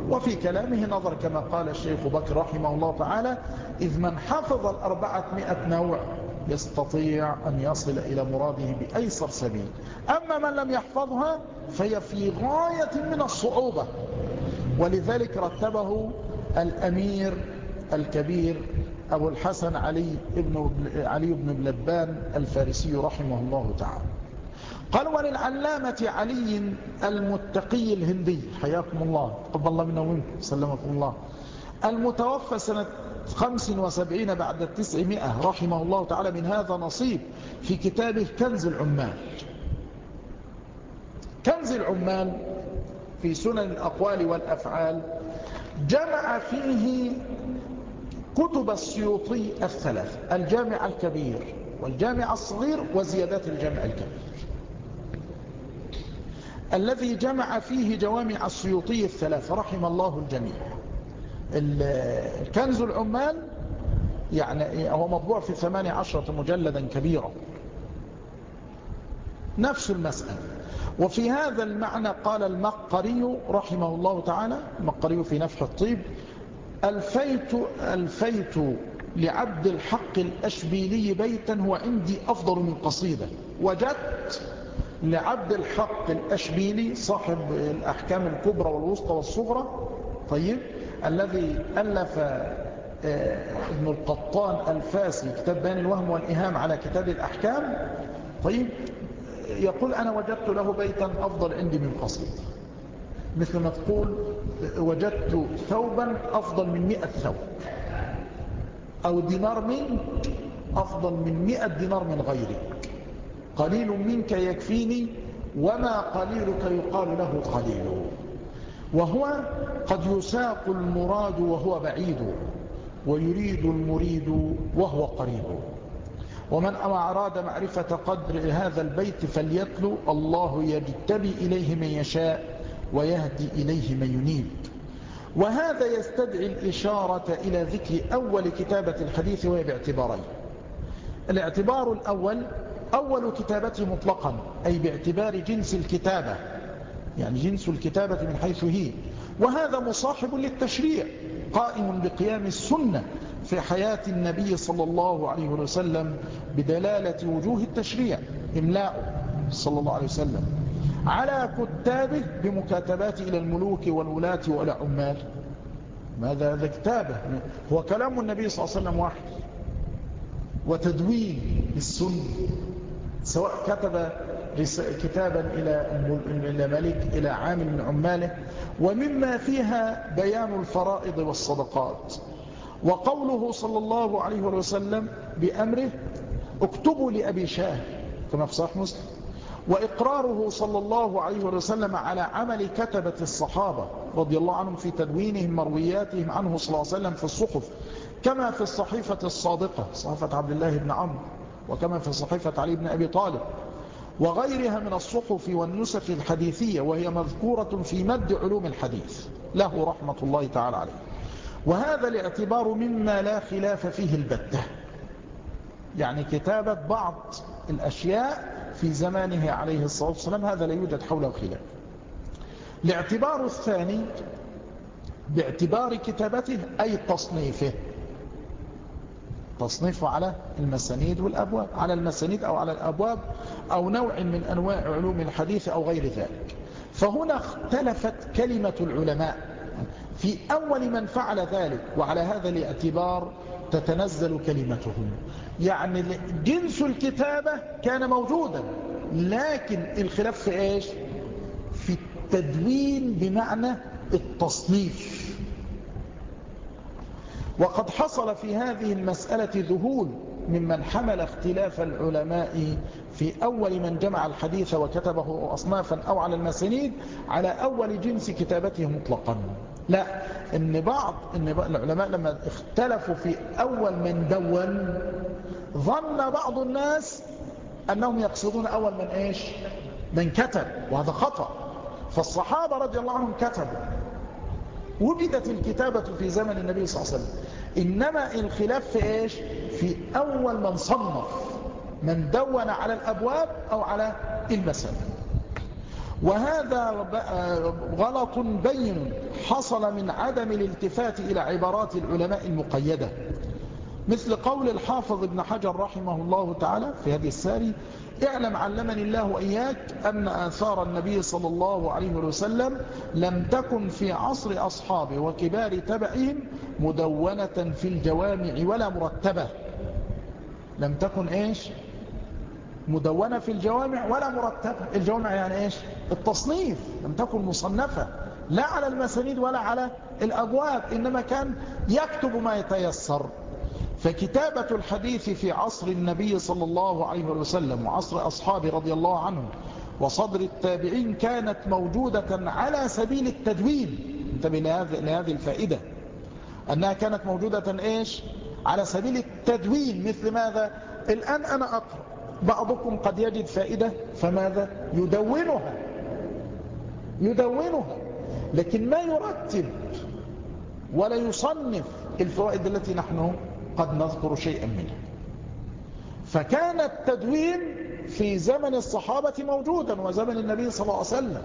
وفي كلامه نظر كما قال الشيخ بكر رحمه الله تعالى إذ من حفظ الأربعة مئة نوع يستطيع أن يصل إلى مراده بأيسر سبيل. أما من لم يحفظها فهي في غاية من الصعوبة. ولذلك رتبه الأمير الكبير أبو الحسن علي بن, علي بن لبان الفارسي رحمه الله تعالى. قال وللعلامة علي المتقي الهندي. حياكم الله. تقبل الله منا ومنكم. سلمكم الله. المتوفى سنة 75 بعد التسعمائة رحمه الله تعالى من هذا نصيب في كتابه كنز العمال. كنز العمال في سنن الأقوال والأفعال جمع فيه كتب السيوطي الثلاث الجامع الكبير والجامع الصغير وزيادات الجامع الكبير. الذي جمع فيه جوامع السيوطي الثلاث رحم الله الجميع. الكنز العمال يعني هو مطبوع في ثمانية عشرة مجلدا كبيرا. نفس المسألة. وفي هذا المعنى قال المقري رحمه الله تعالى المقري في نفح الطيب الفيت, الفيت لعبد الحق الأشبيلي بيتا هو عندي أفضل من قصيدة. وجدت لعبد الحق الأشبيلي صاحب الأحكام الكبرى والوسطى والصغرى طيب الذي ألف آه، ابن القطان الفاسي كتاب بيان الوهم والإهام على كتاب الأحكام طيب يقول أنا وجدت له بيتا أفضل عندي من قصيدة مثل ما تقول وجدت ثوبا أفضل من مئة ثوب. أو دينار منك أفضل من مئة دينار من غيرك قليل منك يكفيني وما قليلك يقال له قليل. وهو قد يساق المراد وهو بعيد ويريد المريد وهو قريب. ومن أراد معرفة قدر هذا البيت فليتلو الله يجتبي إليه من يشاء ويهدي إليه من ينيب. وهذا يستدعي الإشارة إلى ذكر أول كتابة الحديث وهي باعتبارين. الاعتبار الأول أول كتابته مطلقا أي باعتبار جنس الكتابة يعني جنس الكتابة من حيث هي. وهذا مصاحب للتشريع قائم بقيام السنة في حياة النبي صلى الله عليه وسلم بدلالة وجوه التشريع إملاء صلى الله عليه وسلم. على كتابه بمكاتبات إلى الملوك والولاة والعمال. ماذا؟ هذا كتابه. هو كلام النبي صلى الله عليه وسلم واحد. وتدوين السنة سواء كتب كتابا إلى ملك إلى عامل من عماله. ومما فيها بيان الفرائض والصدقات. وقوله صلى الله عليه وسلم بأمره اكتبوا لأبي شاه كما في صحيح مسلم. وإقراره صلى الله عليه وسلم على عمل كتبة الصحابة رضي الله عنهم في تدوينهم مروياتهم عنه صلى الله عليه وسلم في الصحف كما في الصحيفة الصادقة صحيفة عبد الله بن عمرو وكما في صحيفة علي بن أبي طالب وغيرها من الصحف والنسخ الحديثية وهي مذكورة في مد علوم الحديث. له رحمة الله تعالى عليه. وهذا الاعتبار مما لا خلاف فيه البتة. يعني كتابة بعض الأشياء في زمانه عليه الصلاة والسلام هذا لا يوجد حوله خلاف. الاعتبار الثاني باعتبار كتابته أي تصنيفه. تصنيفه على المسانيد والأبواب على المسانيد أو على الأبواب أو نوع من أنواع علوم الحديث أو غير ذلك. فهنا اختلفت كلمة العلماء. في أول من فعل ذلك وعلى هذا الاعتبار تتنزل كلمتهم. يعني جنس الكتابة كان موجودا لكن الخلاف في إيش؟ في التدوين بمعنى التصنيف. وقد حصل في هذه المسألة ذهول ممن حمل اختلاف العلماء في أول من جمع الحديث وكتبه أصنافا أو على المسانيد على أول جنس كتابته مطلقا. لا إن بعض إن العلماء لما اختلفوا في أول من دون ظن بعض الناس أنهم يقصدون أول من إيش؟ من كتب وهذا خطأ. فالصحابة رضي الله عنهم كتبوا. وجدت الكتابة في زمن النبي صلى الله عليه وسلم. إنما الخلاف في إيش؟ في أول من صنف. من دون على الأبواب أو على المساجد. وهذا غلط بين حصل من عدم الالتفات إلى عبارات العلماء المقيدة. مثل قول الحافظ ابن حجر رحمه الله تعالى في هذه الساري اعلم علمني الله وإياك أن آثار النبي صلى الله عليه وسلم لم تكن في عصر أصحابه وكبار تبعهم مدونة في الجوامع ولا مرتبة. لم تكن إيش؟ مدونة في الجوامع ولا مرتبة. الجوامع يعني إيش؟ التصنيف. لم تكن مصنفة. لا على المسانيد ولا على الأبواب إنما كان يكتب ما يتيسر. فكتابة الحديث في عصر النبي صلى الله عليه وسلم وعصر أصحابه رضي الله عنهم وصدر التابعين كانت موجودة على سبيل التدوين انتبه لهذه الفائدة. أنها كانت موجودة إيش؟ على سبيل التدوين مثل ماذا؟ الآن أنا أقرأ. بعضكم قد يجد فائدة فماذا؟ يدونها. يدونها. لكن ما يرتب ولا يصنف الفوائد التي نحن قد نذكر شيئا منها. فكان التدوين في زمن الصحابة موجودا وزمن النبي صلى الله عليه وسلم.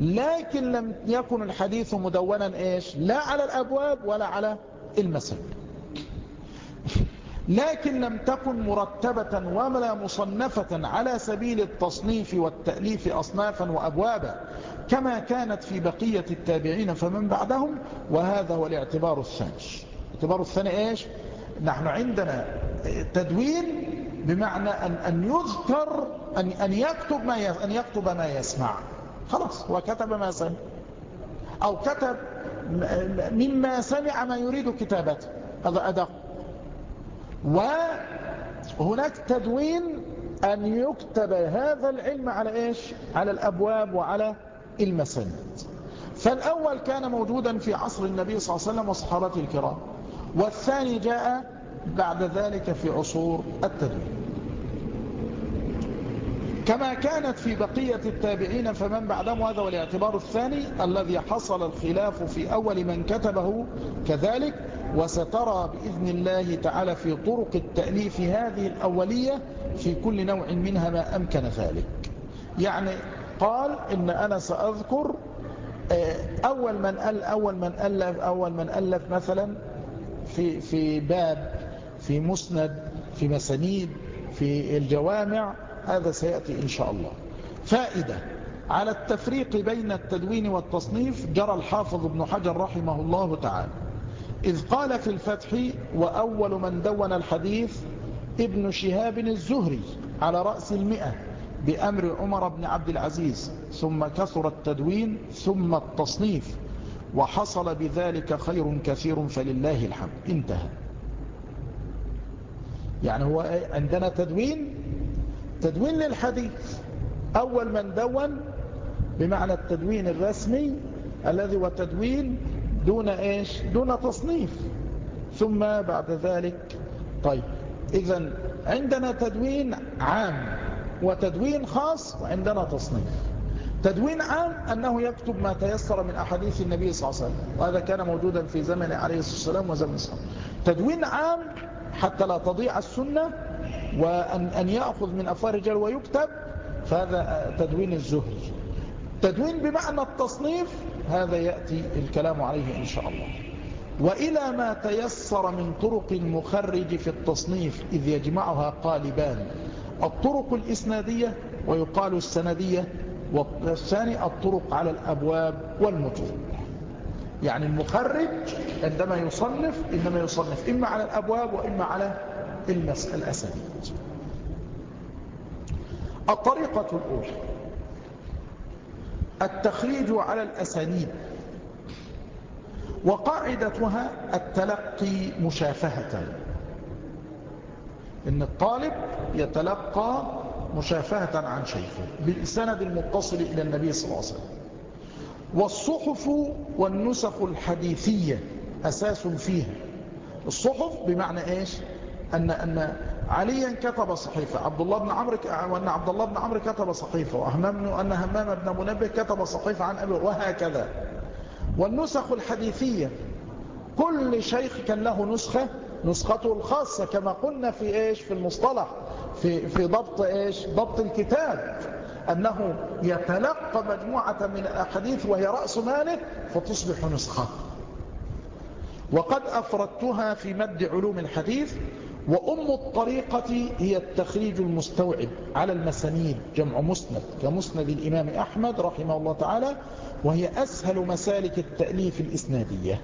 لكن لم يكن الحديث مدونا إيش؟ لا على الأبواب ولا على المساجد لكن لم تكن مرتبة ولا مصنفة على سبيل التصنيف والتأليف أصنافا وأبوابا كما كانت في بقية التابعين فمن بعدهم وهذا هو الاعتبار الثاني. الاعتبار الثاني إيش؟ نحن عندنا تدوين بمعنى أن, أن يذكر أن, أن, يكتب ما أن يكتب ما يسمع. خلاص هو كتب ما سمع. أو كتب مما سمع ما يريد كتابته. هذا أدق. وهناك تدوين أن يكتب هذا العلم على إيش؟ على الأبواب وعلى المسند. فالأول كان موجودا في عصر النبي صلى الله عليه وسلم وصحابته الكرام والثاني جاء بعد ذلك في عصور التدوين. كما كانت في بقية التابعين فمن بعدهم هذا والاعتبار الثاني الذي حصل الخلاف في أول من كتبه كذلك. وسترى بإذن الله تعالى في طرق التأليف هذه الأولية في كل نوع منها ما أمكن ذلك. يعني قال إن أنا سأذكر آه، أول من أل أول من ألف أول من ألف مثلا في في باب في مسند في مسانيد في الجوامع هذا سيأتي إن شاء الله. فائدة على التفريق بين التدوين والتصنيف جرى الحافظ ابن حجر رحمه الله تعالى. إذ قال في الفتح وأول من دون الحديث ابن شهاب الزهري على رأس المئة بأمر عمر بن عبد العزيز ثم كثر التدوين ثم التصنيف وحصل بذلك خير كثير فلله الحمد. انتهى. يعني هو عندنا تدوين تدوين للحديث. أول من دون بمعنى التدوين الرسمي الذي هو تدوين دون إيش؟ دون تصنيف. ثم بعد ذلك طيب إذا عندنا تدوين عام وتدوين خاص وعندنا تصنيف. تدوين عام أنه يكتب ما تيسر من أحاديث النبي صلى الله عليه وسلم وهذا كان موجودا في زمن عليه الصلاة والسلام وزمن الصحابة. تدوين عام حتى لا تضيع السنة وأن أن يأخذ من أفواه الرجال ويكتب فهذا تدوين الزهري. تدوين بمعنى التصنيف هذا يأتي الكلام عليه إن شاء الله. وإلى ما تيسر من طرق المخرج في التصنيف إذ يجمعها قالبان. الطرق الإسنادية ويقال السندية والثاني الطرق على الأبواب والمتون. يعني المخرج عندما يصنف إنما يصنف إما على الأبواب وإما على الأسانيد. الطريقة الأولى. التخريج على الأسانيد. وقاعدتها التلقي مشافهة. إن الطالب يتلقى مشافهة عن شيخه بالسند المتصل إلى النبي صلى الله عليه وسلم. والصحف والنسخ الحديثية أساس فيها. الصحف بمعنى إيش؟ أن, أن عليا كتب صحيفة. عبد الله بن عمرو وأن عبد الله بن عمرو كتب صحيفة وأهمام أن همام بن منبه كتب صحيفة عن أبي وهكذا. والنسخ الحديثية كل شيخ كان له نسخة نسخته الخاصة كما قلنا في إيش؟ في المصطلح في, في ضبط إيش؟ ضبط الكتاب أنه يتلقى مجموعة من الأحاديث وهي رأس ماله فتصبح نسخة. وقد أفردتها في مد علوم الحديث وأم الطريقة هي التخريج المستوعب على المسانيد جمع مسند كمسند الإمام أحمد رحمه الله تعالى وهي أسهل مسالك التأليف الإسنادية.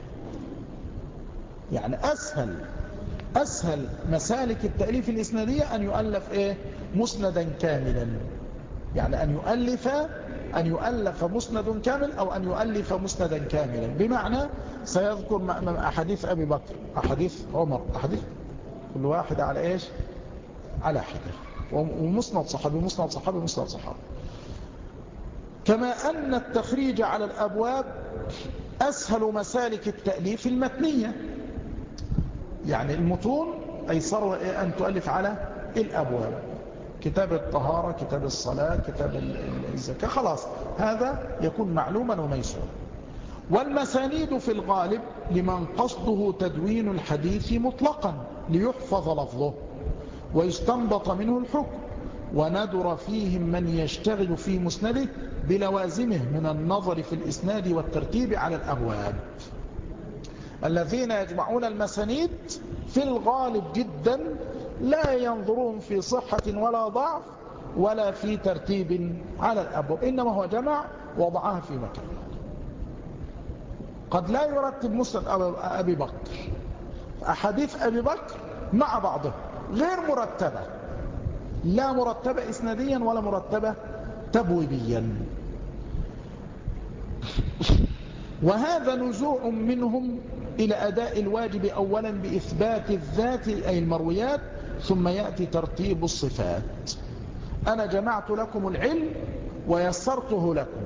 يعني أسهل أسهل مسالك التأليف الإسنادية أن يؤلف إيه؟ مسندا كاملا. يعني أن يؤلف أن يؤلف مسند كامل أو أن يؤلف مسندا كاملا. بمعنى سيذكر أحاديث أبي بكر أحاديث عمر أحاديث كل واحد على إيش؟ على حدة ومسند صحابي مسند صحابي مسند صحابي. كما أن التخريج على الأبواب أسهل مسالك التأليف المتنية. يعني المتون أيسر أن تؤلف على الأبواب. كتاب الطهارة كتاب الصلاة كتاب الزكاة. خلاص هذا يكون معلوما وميسورا. والمسانيد في الغالب لمن قصده تدوين الحديث مطلقا. ليحفظ لفظه ويستنبط منه الحكم وندر فيهم من يشتغل في مسنده بلوازمه من النظر في الإسناد والترتيب على الأبواب. الذين يجمعون المسانيد في الغالب جدا لا ينظرون في صحة ولا ضعف ولا في ترتيب على الأبواب إنما هو جمع وضعها في مكان. قد لا يرتب مسند أبي بكر. أحاديث أبي بكر مع بعضه غير مرتبة. لا مرتبة إسناديا ولا مرتبة تبويبيا. وهذا نزوع منهم إلى أداء الواجب أولا بإثبات الذات أي المرويات ثم يأتي ترتيب الصفات. أنا جمعت لكم العلم ويسرته لكم.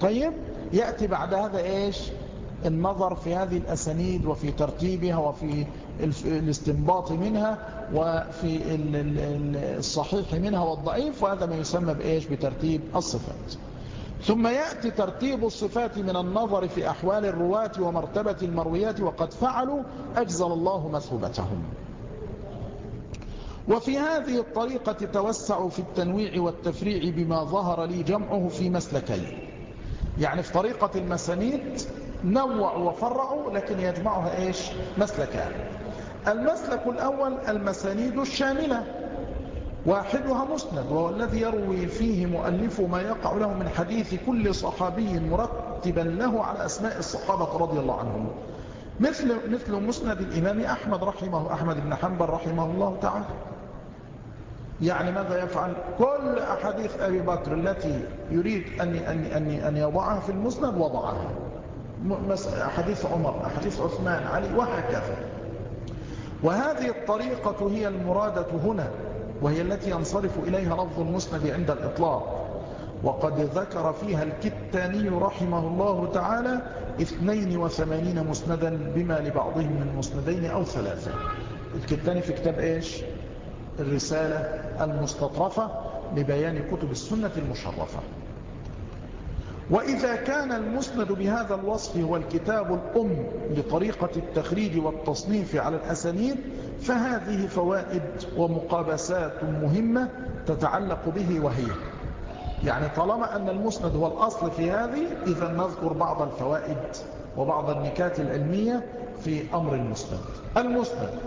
طيب يأتي بعد هذا إيش؟ النظر في هذه الأسانيد وفي ترتيبها وفي الاستنباط منها وفي الصحيح منها والضعيف وهذا ما يسمى بإيش؟ بترتيب الصفات. ثم يأتي ترتيب الصفات من النظر في أحوال الرواة ومرتبة المرويات وقد فعلوا أجزل الله مثوبتهم. وفي هذه الطريقة توسع في التنويع والتفريع بما ظهر لي جمعه في مسلكين. يعني في طريقة المسانيد نوعوا وفرعوا لكن يجمعها إيش؟ مسلكان المسلك الأول المسانيد الشاملة واحدها مسند وهو الذي يروي فيه مؤلف ما يقع له من حديث كل صحابي مرتبا له على أسماء الصحابة رضي الله عنهم. مثل, مثل مسند الإمام أحمد رحمه أحمد بن حنبل رحمه الله تعالى. يعني ماذا يفعل؟ كل أحاديث أبي بكر التي يريد أن, أن, أن, أن يضعها في المسند وضعها. أحاديث عمر أحاديث عثمان علي وهكذا. وهذه الطريقة هي المرادة هنا وهي التي ينصرف إليها لفظ المسند عند الإطلاق. وقد ذكر فيها الكتاني رحمه الله تعالى 82 مسندا بما لبعضهم من مسندين أو ثلاثة. الكتاني في كتاب إيش؟ الرسالة المستطرفة لبيان كتب السنة المشرفة. وإذا كان المسند بهذا الوصف هو الكتاب الأم لطريقة التخريج والتصنيف على الأسانيد فهذه فوائد ومقابسات مهمة تتعلق به وهي. يعني طالما أن المسند هو الأصل في هذه إذا نذكر بعض الفوائد وبعض النكات العلمية في أمر المسند. المسند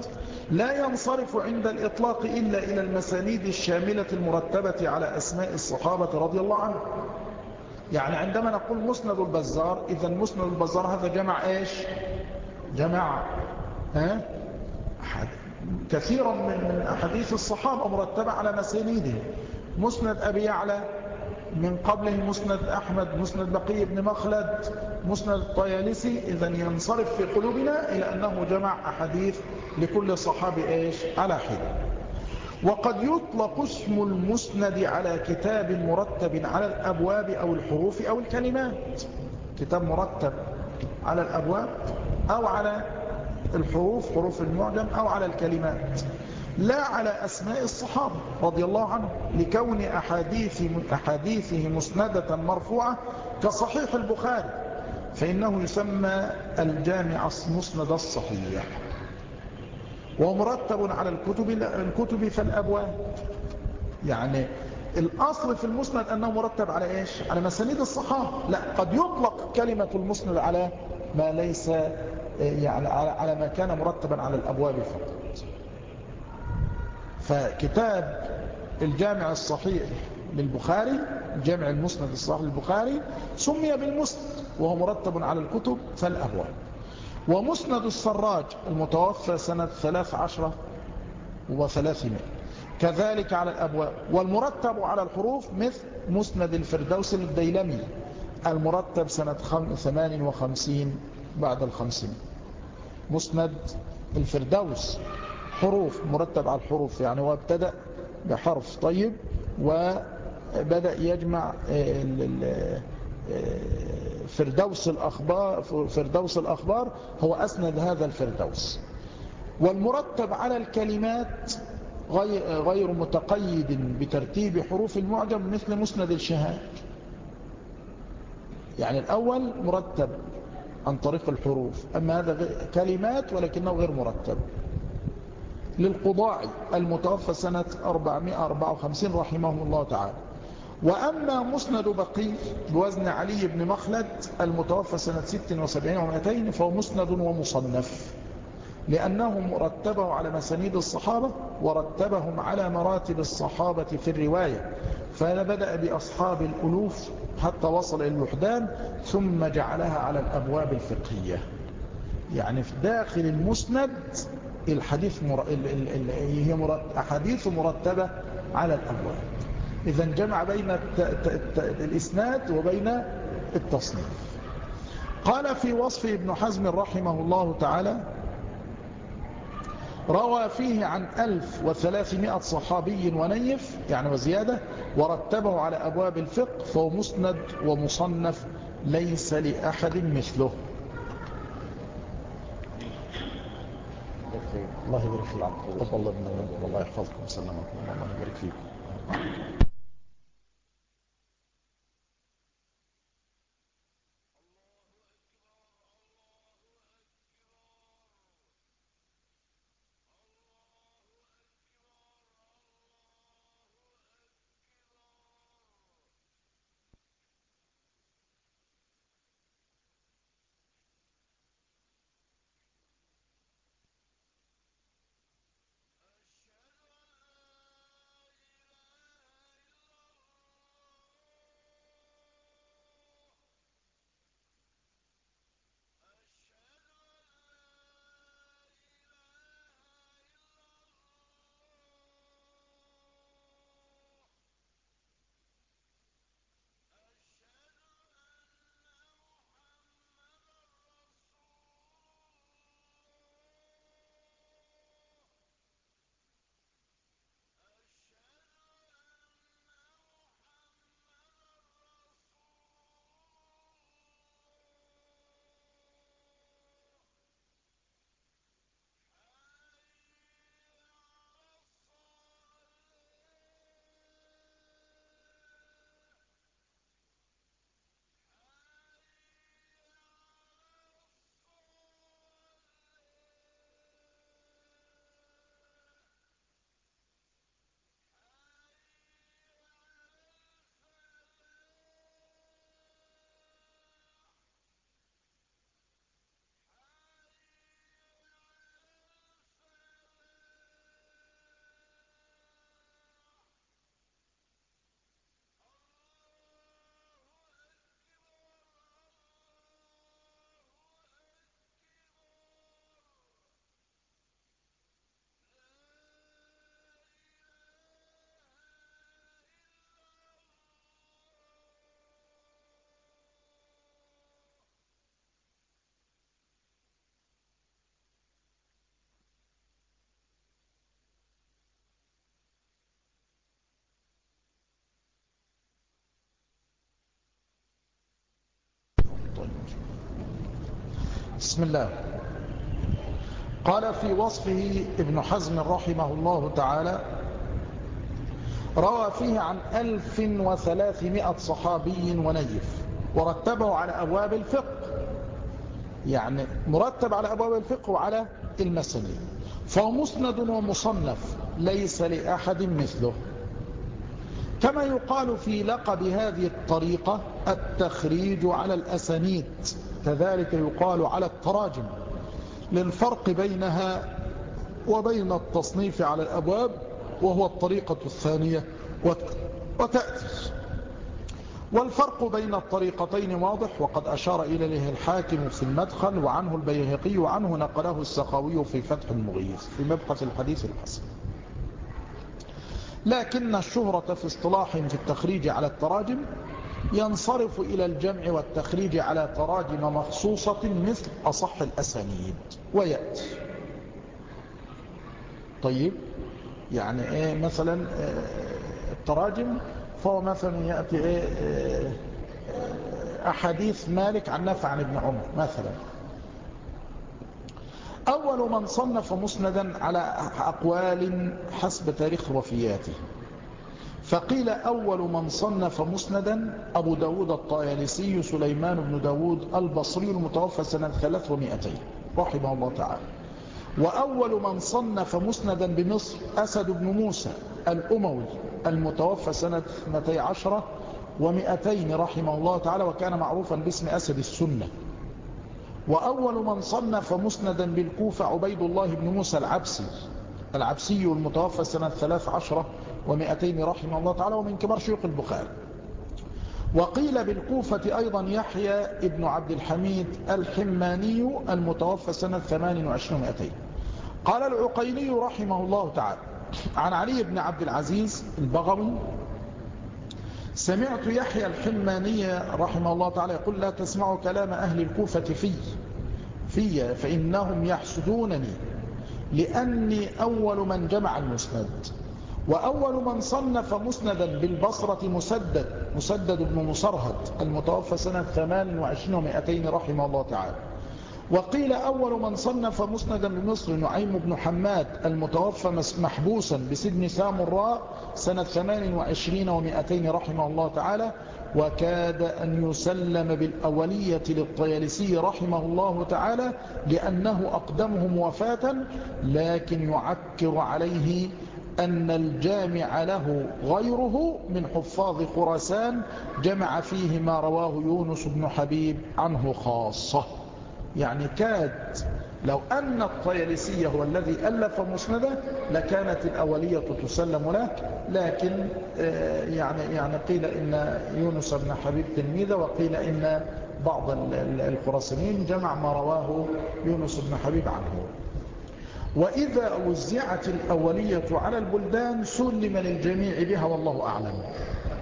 لا ينصرف عند الإطلاق إلا إلى المسانيد الشاملة المرتبة على أسماء الصحابة رضي الله عنهم. يعني عندما نقول مسند البزار إذا مسند البزار هذا جمع إيش؟ جمع ها؟ كثيرا من أحاديث الصحابة مرتبة على مسانيده مسند أبي يعلى من قبله مسند أحمد مسند بقي بن مخلد مسند الطيالسي إذا ينصرف في قلوبنا إلى أنه جمع أحاديث لكل صحابي إيش؟ على حدة. وقد يطلق اسم المسند على كتاب مرتب على الأبواب أو الحروف أو الكلمات. كتاب مرتب على الأبواب أو على الحروف حروف المعجم أو على الكلمات. لا على أسماء الصحابة رضي الله عنهم لكون أحاديث أحاديثه مسندة مرفوعة كصحيح البخاري فإنه يسمى الجامع المسند الصحيح. ومرتب على الكتب الكتب فالأبواب يعني الأصل في المسند أنه مرتب على إيش؟ على مسانيد الصحابة. لا قد يطلق كلمة المسند على ما ليس يعني على ما كان مرتبا على الأبواب فقط. فكتاب الجامع الصحيح للبخاري الجامع المسند الصحيح للبخاري سمي بالمسند وهو مرتب على الكتب فالأبواب ومسند السراج المتوفى سنة ثلاث عشرة وثلاثمائة. كذلك على الأبواب. والمرتب على الحروف مثل مسند الفردوس الديلمي المرتب سنة ثمان وخمسين بعد الخمسين. مسند الفردوس حروف مرتب على الحروف يعني هو ابتدأ بحرف. طيب وبدأ يجمع فردوس الأخبار, فردوس الأخبار هو أسند هذا الفردوس. والمرتب على الكلمات غير متقيد بترتيب حروف المعجم مثل مسند الشهاد. يعني الأول مرتب عن طريق الحروف أما هذا كلمات ولكنه غير مرتب. للقضاعي المتوفى سنة 454 رحمه الله تعالى. وأما مسند بقي بوزن علي بن مخلد المتوفى سنة 76 و200 فهو مسند ومصنف لأنه مرتبه على مسانيد الصحابة ورتبهم على مراتب الصحابة في الرواية فأنا بدأ بأصحاب الألوف حتى وصل إلى الوحدان ثم جعلها على الأبواب الفقهية. يعني في داخل المسند الحديث مر... ال... ال... هي مرت... أحاديث مرتبة على الأبواب. إذا جمع بين. الإسناد وبين التصنيف. قال في وصف ابن حزم رحمه الله تعالى روى فيه عن ألف وثلاثمائة صحابي ونيف يعني وزيادة ورتبه على أبواب الفقه فهو مسند ومصنف ليس لأحد مثله. الله يبارك في العمر الله والله يحفظكم. وسلمكم الله يبارك فيكم بسم الله. قال في وصفه ابن حزم رحمه الله تعالى روى فيه عن ألف وثلاثمائة صحابي ونيف ورتبه على أبواب الفقه. يعني مرتب على أبواب الفقه وعلى المسني فهو مسند ومصنف ليس لأحد مثله. كما يقال في لقب هذه الطريقة التخريج على الأسانيد. كذلك يقال على التراجم للفرق بينها وبين التصنيف على الأبواب وهو الطريقة الثانية وتأتي. والفرق بين الطريقتين واضح وقد أشار إليه الحاكم في المدخل وعنه البيهقي وعنه نقله السخاوي في فتح المغيث في مبحث الحديث الحسن. لكن الشهرة في اصطلاح في التخريج على التراجم ينصرف إلى الجمع والتخريج على تراجم مخصوصة مثل أصح الأسانيد. ويأتي. طيب يعني إيه مثلا آه، التراجم؟ فهو مثلا يأتي إيه آه، أحاديث مالك عن نافع عن ابن عمر مثلا. أول من صنف مسندا على أقوال حسب تاريخ وفياته فقيل أول من صنف مسندا أبو داود الطيالسي سليمان بن داود البصري المتوفى سنة 300 رحمه الله تعالى. وأول من صنف مسندا بمصر أسد بن موسى الأموي المتوفى سنة 12 ومئتين رحمه الله تعالى وكان معروفا باسم أسد السنة. وأول من صنف مسندا بالكوفة عبيد الله بن موسى العبسي العبسي المتوفى سنة 13 ومئتين رحمه الله تعالى ومن كبار شيوخ البخاري. وقيل بالكوفة أيضا يحيى ابن عبد الحميد الحماني المتوفى سنة 28 ومئتين. قال العقيلي رحمه الله تعالى عن علي بن عبد العزيز البغوي سمعت يحيى الحماني رحمه الله تعالى يقول لا تسمعوا كلام أهل الكوفة في في فإنهم يحسدونني لأني أول من جمع المسند. وأول من صنف مسندا بالبصرة مسدد مسدد بن مصرهد المتوفى سنة 28 و200 رحمه الله تعالى. وقيل أول من صنف مسندا بمصر نعيم بن حماد المتوفى محبوسا بسجن سامراء سنة 28 و200 رحمه الله تعالى وكاد أن يسلم بالأولية للطيالسي رحمه الله تعالى لأنه أقدمهم وفاة لكن يعكر عليه أن الجامع له غيره من حفاظ خراسان جمع فيه ما رواه يونس بن حبيب عنه خاصة. يعني كاد لو أن الطيالسي هو الذي ألف مسنده لكانت الأولية تسلم له لكن آه، يعني يعني قيل إن يونس بن حبيب تلميذه وقيل إن بعض الخراسانيين جمع ما رواه يونس بن حبيب عنه. وإذا وزعت الأولية على البلدان سلم للجميع بها والله أعلم.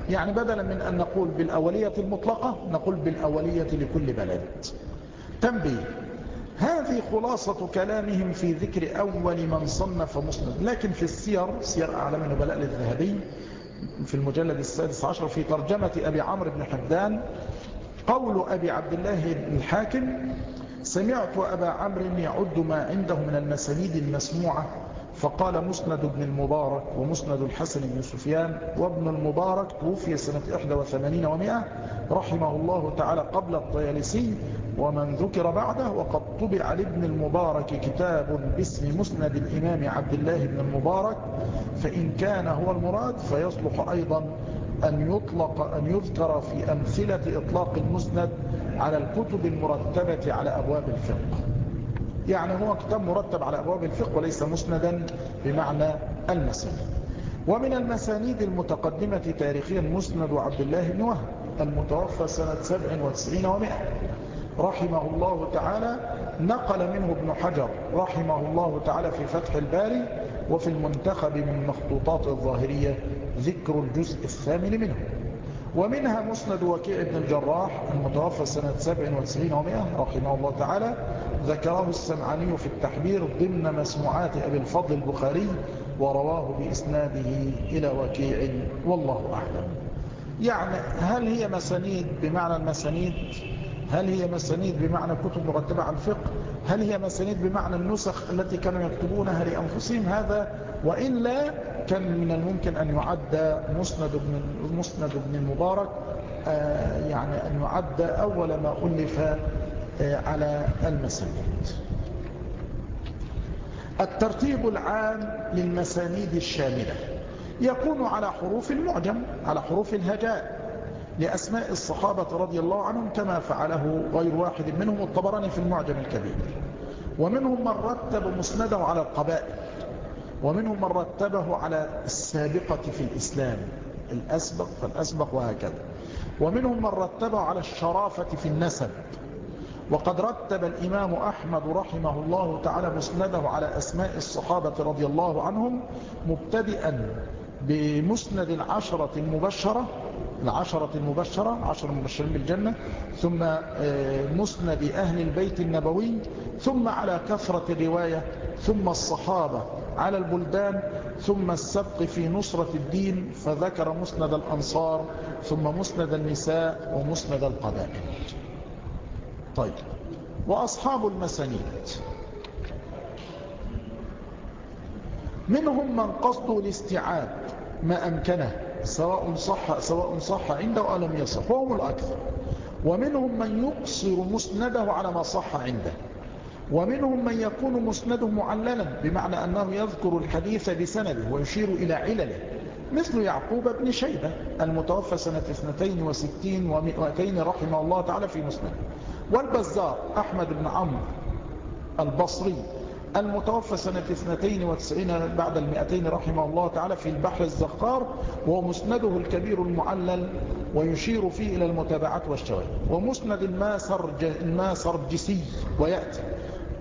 يعني بدلا من أن نقول بالأولية المطلقة نقول بالأولية لكل بلد. تنبيه. هذه خلاصة كلامهم في ذكر أول من صنف مسند. لكن في السير سير أعلام النبلاء للذهبي في المجلد السادس عشر في ترجمة أبي عمرو بن حمدان قول أبي عبد الله الحاكم سمعت أبا عمرو يعد ما عنده من المسانيد المسموعة فقال مسند بن المبارك ومسند الحسن بن سفيان وابن المبارك توفي سنة 81 و100 رحمه الله تعالى قبل الطيالسي ومن ذكر بعده وقد طبع لابن المبارك كتاب باسم مسند الإمام عبد الله بن المبارك فإن كان هو المراد فيصلح أيضا أن يطلق أن يذكر في أمثلة إطلاق المسند على الكتب المرتبة على أبواب الفقه. يعني هو كتاب مرتب على أبواب الفقه وليس مسندا بمعنى المسند. ومن المسانيد المتقدمة تاريخيا مسند عبد الله بن وهب المتوفى سنة 97 و100 رحمه الله تعالى نقل منه ابن حجر رحمه الله تعالى في فتح الباري وفي المنتخب من مخطوطات الظاهرية ذكر الجزء الثامن منه. ومنها مسند وكيع بن الجراح المتوفى سنة 97 و100 رحمه الله تعالى ذكره السمعاني في التحبير ضمن مسموعات أبي الفضل البخاري ورواه بإسناده إلى وكيع والله أعلم. يعني هل هي مسانيد؟ بمعنى المسانيد هل هي مسانيد بمعنى كتب مرتبة على الفقه؟ هل هي مسانيد بمعنى النسخ التي كانوا يكتبونها لأنفسهم هذا؟ وإلا كان من الممكن أن يعد مسند بن, مسند بن المبارك آه، يعني أن يعد أول ما ألف آه، على المسانيد الترتيب العام للمسانيد الشاملة. يكون على حروف المعجم على حروف الهجاء. لأسماء الصحابة رضي الله عنهم كما فعله غير واحد منهم الطبراني في المعجم الكبير. ومنهم من رتب مسنده على القبائل. ومنهم من رتبه على السابقة في الإسلام. الأسبق فالأسبق وهكذا. ومنهم من رتبه على الشرافة في النسب. وقد رتب الإمام أحمد رحمه الله تعالى مسنده على أسماء الصحابة رضي الله عنهم مبتدئا. بمسند العشرة المبشرة العشرة المبشرة عشر المبشرين بالجنة ثم آه، مسند أهل البيت النبوي ثم على كثرة الرواية ثم الصحابة على البلدان ثم السبق في نصرة الدين فذكر مسند الأنصار ثم مسند النساء ومسند القبائل. طيب وأصحاب المسانيد. منهم من قصد الاستيعاب ما أمكنه سواء صح, سواء صح عنده أو لم يصح وهم الأكثر. ومنهم من يقصر مسنده على ما صح عنده. ومنهم من يكون مسنده معللا بمعنى أنه يذكر الحديث بسنده ويشير إلى علله مثل يعقوب بن شيبة المتوفى سنة 62 و200 رحمه الله تعالى في مسنده. والبزار أحمد بن عمرو البصري المتوفى سنة 92 بعد المئتين رحمه الله تعالى في البحر الزخار وهو مسنده الكبير المعلل ويشير فيه إلى المتابعات والشواهد. ومسند الماسرجسي ويأتي.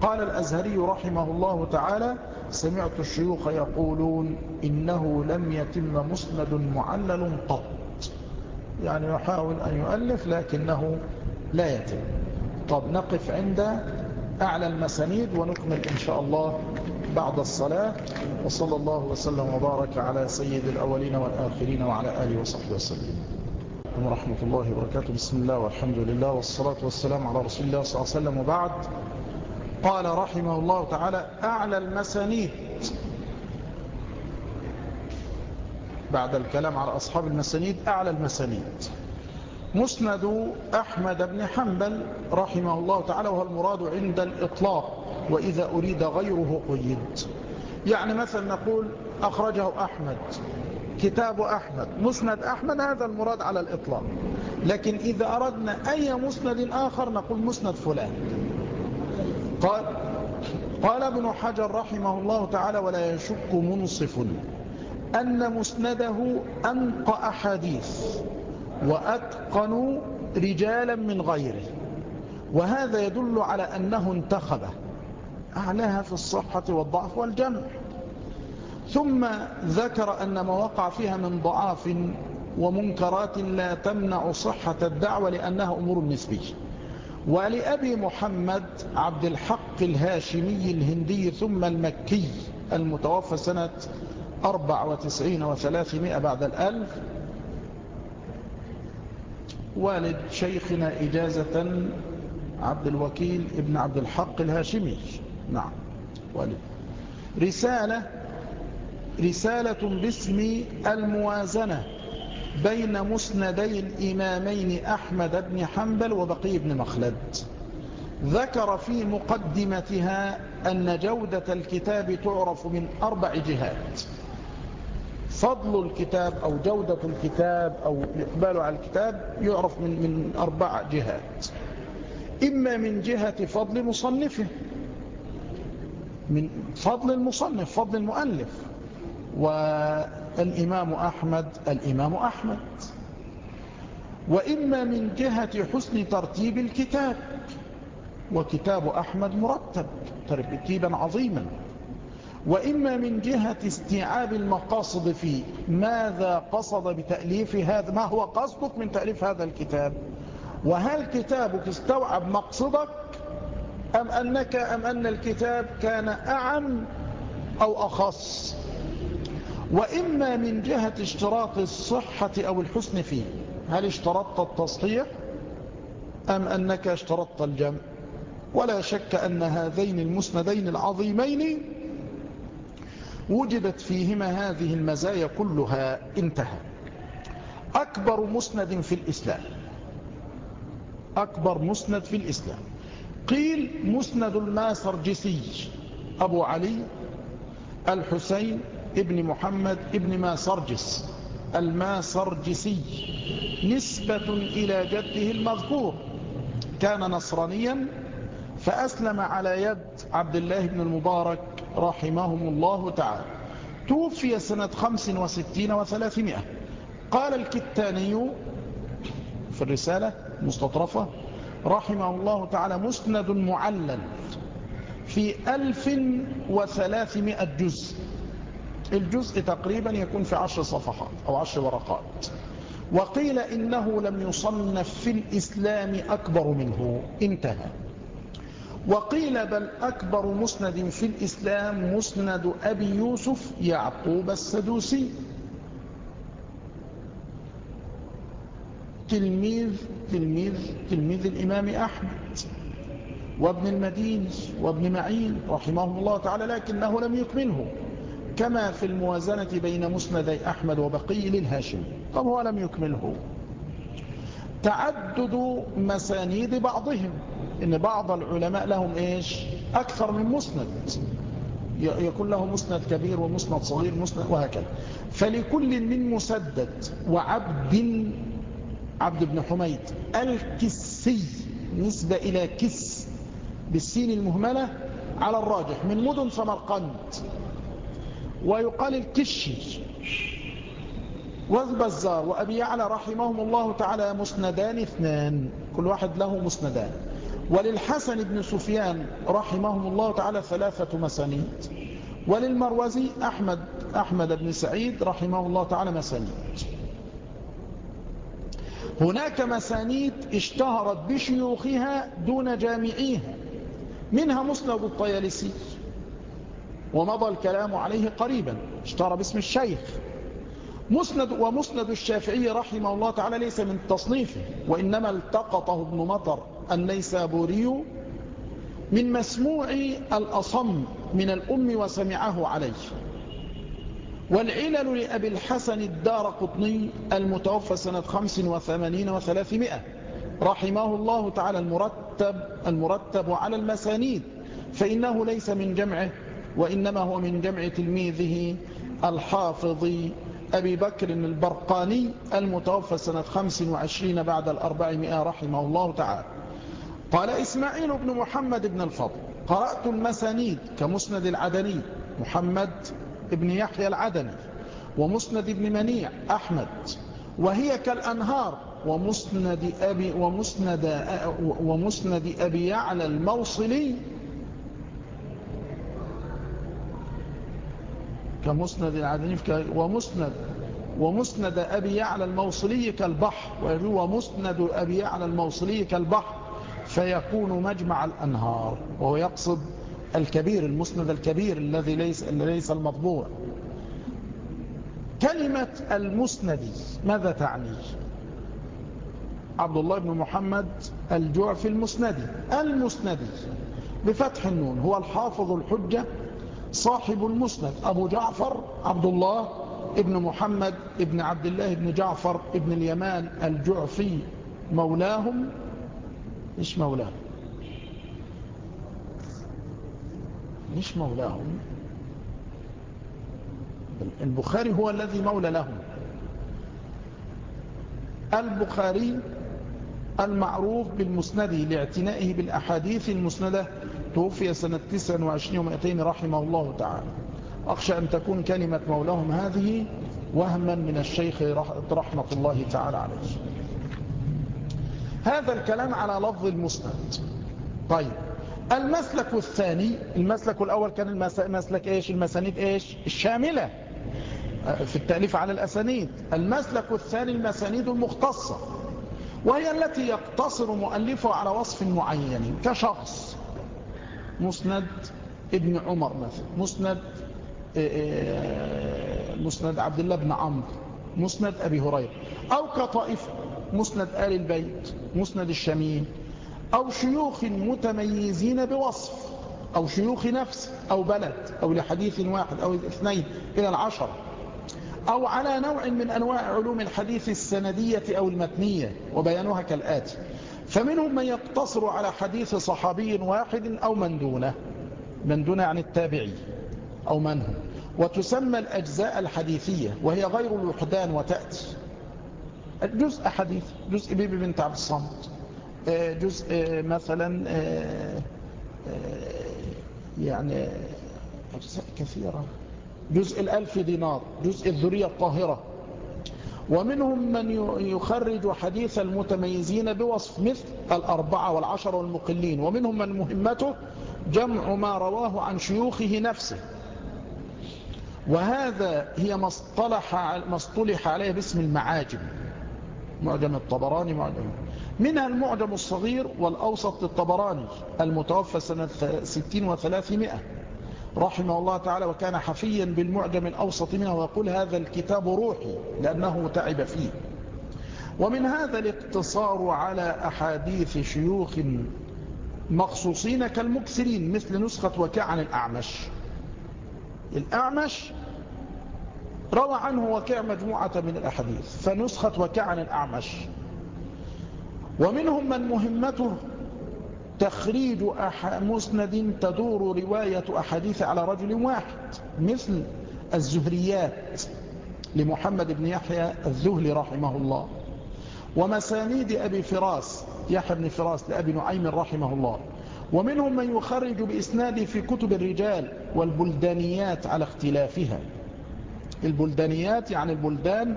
قال الأزهري رحمه الله تعالى سمعت الشيوخ يقولون إنه لم يتم مسند معلل قط. يعني يحاول أن يؤلف لكنه لا يتم. طب نقف عند أعلى المسانيد ونكمل إن شاء الله بعد الصلاة. وصلى الله وسلم وبارك على سيد الأولين والآخرين وعلى آله وصحبه وسلم. ورحمة الله وبركاته. بسم الله والحمد لله والصلاة والسلام على رسول الله صلى الله عليه وسلم. وبعد قال رحمه الله تعالى أعلى المسانيد. بعد الكلام على أصحاب المسانيد أعلى المسانيد. مسند أحمد بن حنبل رحمه الله تعالى وهو المراد عند الإطلاق وإذا أريد غيره قيد يعني مثلا نقول أخرجه أحمد كتاب أحمد مسند أحمد هذا المراد على الإطلاق. لكن إذا أردنا أي مسند آخر نقول مسند فلان. قال قال ابن حجر رحمه الله تعالى ولا يشك منصف أن مسنده أنقى أحاديث. وأتقن رجالا من غيره. وهذا يدل على أنه انتخبه أعلاها في الصحة والضعف والجمع. ثم ذكر أن ما وقع فيها من ضعاف ومنكرات لا تمنع صحة الدعوة لأنها أمور نسبية. ولأبي محمد عبد الحق الهاشمي الهندي ثم المكي المتوفى سنة 94 و300 بعد الألف والد شيخنا إجازة عبد الوكيل ابن عبد الحق الهاشمي. نعم. والد. رسالة رسالة باسم الموازنة بين مسندي الإمامين أحمد بن حنبل وبقي بن مخلد. ذكر في مقدمتها أن جودة الكتاب تعرف من أربع جهات. فضل الكتاب أو جودة الكتاب أو الإقبال على الكتاب يعرف من, من أربع جهات. إما من جهة فضل مصنفه من فضل المصنف فضل المؤلف والإمام أحمد الإمام أحمد. وإما من جهة حسن ترتيب الكتاب وكتاب أحمد مرتب ترتيبا عظيما. وإما من جهة استيعاب المقاصد فيه ماذا قصد بتأليف هذا ما هو قصدك من تأليف هذا الكتاب؟ وهل كتابك استوعب مقصدك أم أنك أم أن الكتاب كان أعم أو أخص؟ وإما من جهة اشتراط الصحة أو الحسن فيه. هل اشترطت التصحيح أم أنك اشترطت الجمع؟ ولا شك أن هذين المسندين العظيمين وجدت فيهما هذه المزايا كلها انتهى. أكبر مسند في الإسلام. أكبر مسند في الإسلام. قيل مسند الماسرجسي أبو علي الحسين ابن محمد ابن ماسرجس. الماسرجسي نسبة إلى جده المذكور. كان نصرانيا فأسلم على يد عبد الله بن المبارك رحمهم الله تعالى. توفي سنة خمس وستين وثلاثمائة. قال الكتاني في الرسالة مستطرفة رحمه الله تعالى مسند معلل في ألف وثلاثمائة جزء. الجزء تقريبا يكون في عشر صفحات أو عشر ورقات. وقيل إنه لم يصنف في الإسلام أكبر منه. انتهى. وقيل بل أكبر مسند في الإسلام مسند أبي يوسف يعقوب السدوسي. تلميذ تلميذ تلميذ الإمام أحمد وابن المدين وابن معين رحمه الله تعالى لكنه لم يكمله كما في الموازنة بين مسندي أحمد وبقي للهاشم طب هو لم يكمله تعدد مسانيد بعضهم. إن بعض العلماء لهم إيش؟ أكثر من مسند. يكون له مسند كبير ومسند صغير مسند وهكذا. فلكل من مسدد وعبد عبد بن حميد الكسي نسبة إلى كس بالسين المهملة على الراجح من مدن سمرقند. ويقال الكشي. والبزار وأبي يعلى رحمهم الله تعالى مسندان اثنان. كل واحد له مسندان. وللحسن بن سفيان رحمهم الله تعالى ثلاثة مسانيد. وللمروزي أحمد, أحمد بن سعيد رحمه الله تعالى مسانيد. هناك مسانيد اشتهرت بشيوخها دون جامعيها منها مسند الطيالسي ومضى الكلام عليه قريبا اشتهر باسم الشيخ. مسند ومسند الشافعي رحمه الله تعالى ليس من تصنيفه وإنما التقطه ابن مطر. النيسابوري من مسموع الأصم من الأم وسمعه عليه. والعلل لأبي الحسن الدار قطني المتوفى سنة خمس وثمانين وثلاثمائة. رحمه الله تعالى المرتب, المرتب على المسانيد فإنه ليس من جمعه وإنما هو من جمع تلميذه الحافظ أبي بكر البرقاني المتوفى سنة خمس وعشرين بعد الأربعمائة رحمه الله تعالى. قال إسماعيل بن محمد بن الفضل قرأت المسانيد كمسند العدني محمد بن يحيى العدني ومسند بن منيع أحمد وهي كالأنهار ومسند أبي, ومسند ومسند أبي يعلى الموصلي كمسند العدني ومسند ومسند أبي يعلى الموصلي كالبحر ومسند أبي يعلى الموصلي كالبحر. فيكون مجمع الأنهار وهو يقصد الكبير المسند الكبير الذي ليس, ليس المطبوع. كلمة المسند ماذا تعني؟ عبد الله بن محمد الجعفي المسندي المسندي بفتح النون هو الحافظ الحجة صاحب المسند. أبو جعفر عبد الله ابن محمد ابن عبد الله ابن جعفر ابن اليمان الجعفي مولاهم. مش مولاهم؟ مش مولاهم؟ البخاري هو الذي مولى لهم. البخاري المعروف بالمسند لاعتنائه بالأحاديث المسندة توفي سنة 29 و200 رحمه الله تعالى. أخشى أن تكون كلمة مولاهم هذه وهما من الشيخ رحمة الله تعالى عليه. هذا الكلام على لفظ المسند. طيب المسلك الثاني المسلك الأول كان المسلك إيش؟ المسانيد إيش؟ الشاملة. في التأليف على الأسانيد. المسلك الثاني المسانيد المختصة وهي التي يقتصر مؤلفه على وصف معين كشخص. مسند ابن عمر مثلا مسند مسند عبد الله بن عمرو مسند أبي هريرة أو كطائفة. مسند آل البيت مسند الشميل أو شيوخ متميزين بوصف أو شيوخ نفس أو بلد أو لحديث واحد أو اثنين إلى العشرة أو على نوع من أنواع علوم الحديث السندية أو المتنية وبيانها كالآتي. فمنهم من يقتصر على حديث صحابي واحد أو من دونه من دونه عن التابعي أو من وتسمى الأجزاء الحديثية وهي غير الوحدان وتأتي. جزء حديث جزء بيبي بنت عبد الصمت جزء مثلا يعني أجزاء كثيرة. جزء الألف دينار جزء الذرية الطاهرة. ومنهم من يخرج حديث المتميزين بوصف مثل الأربعة والعشر والمقلين. ومنهم من مهمته جمع ما رواه عن شيوخه نفسه. وهذا هي ما اصطلح عليه باسم المعاجم. معجم الطبراني معجم. منها المعجم الصغير والأوسط للطبراني المتوفى سنة ستين وثلاثمائة. رحمه الله تعالى وكان حفيا بالمعجم الأوسط منه ويقول هذا الكتاب روحي لأنه تعب فيه. ومن هذا الاقتصار على أحاديث شيوخ مخصوصين كالمكسرين مثل نسخة وكاع عن الأعمش. الأعمش روى عنه وكاع مجموعة من الأحاديث فنسخة وكاع عن الأعمش. ومنهم من مهمته تخريج مسند تدور رواية أحاديث على رجل واحد مثل الزهريات لمحمد بن يحيى الذهلي رحمه الله. ومسانيد أبي فراس يحيى بن فراس لأبي نعيم رحمه الله. ومنهم من يخرج بإسناده في كتب الرجال والبلدانيات على اختلافها. البلدانيات يعني البلدان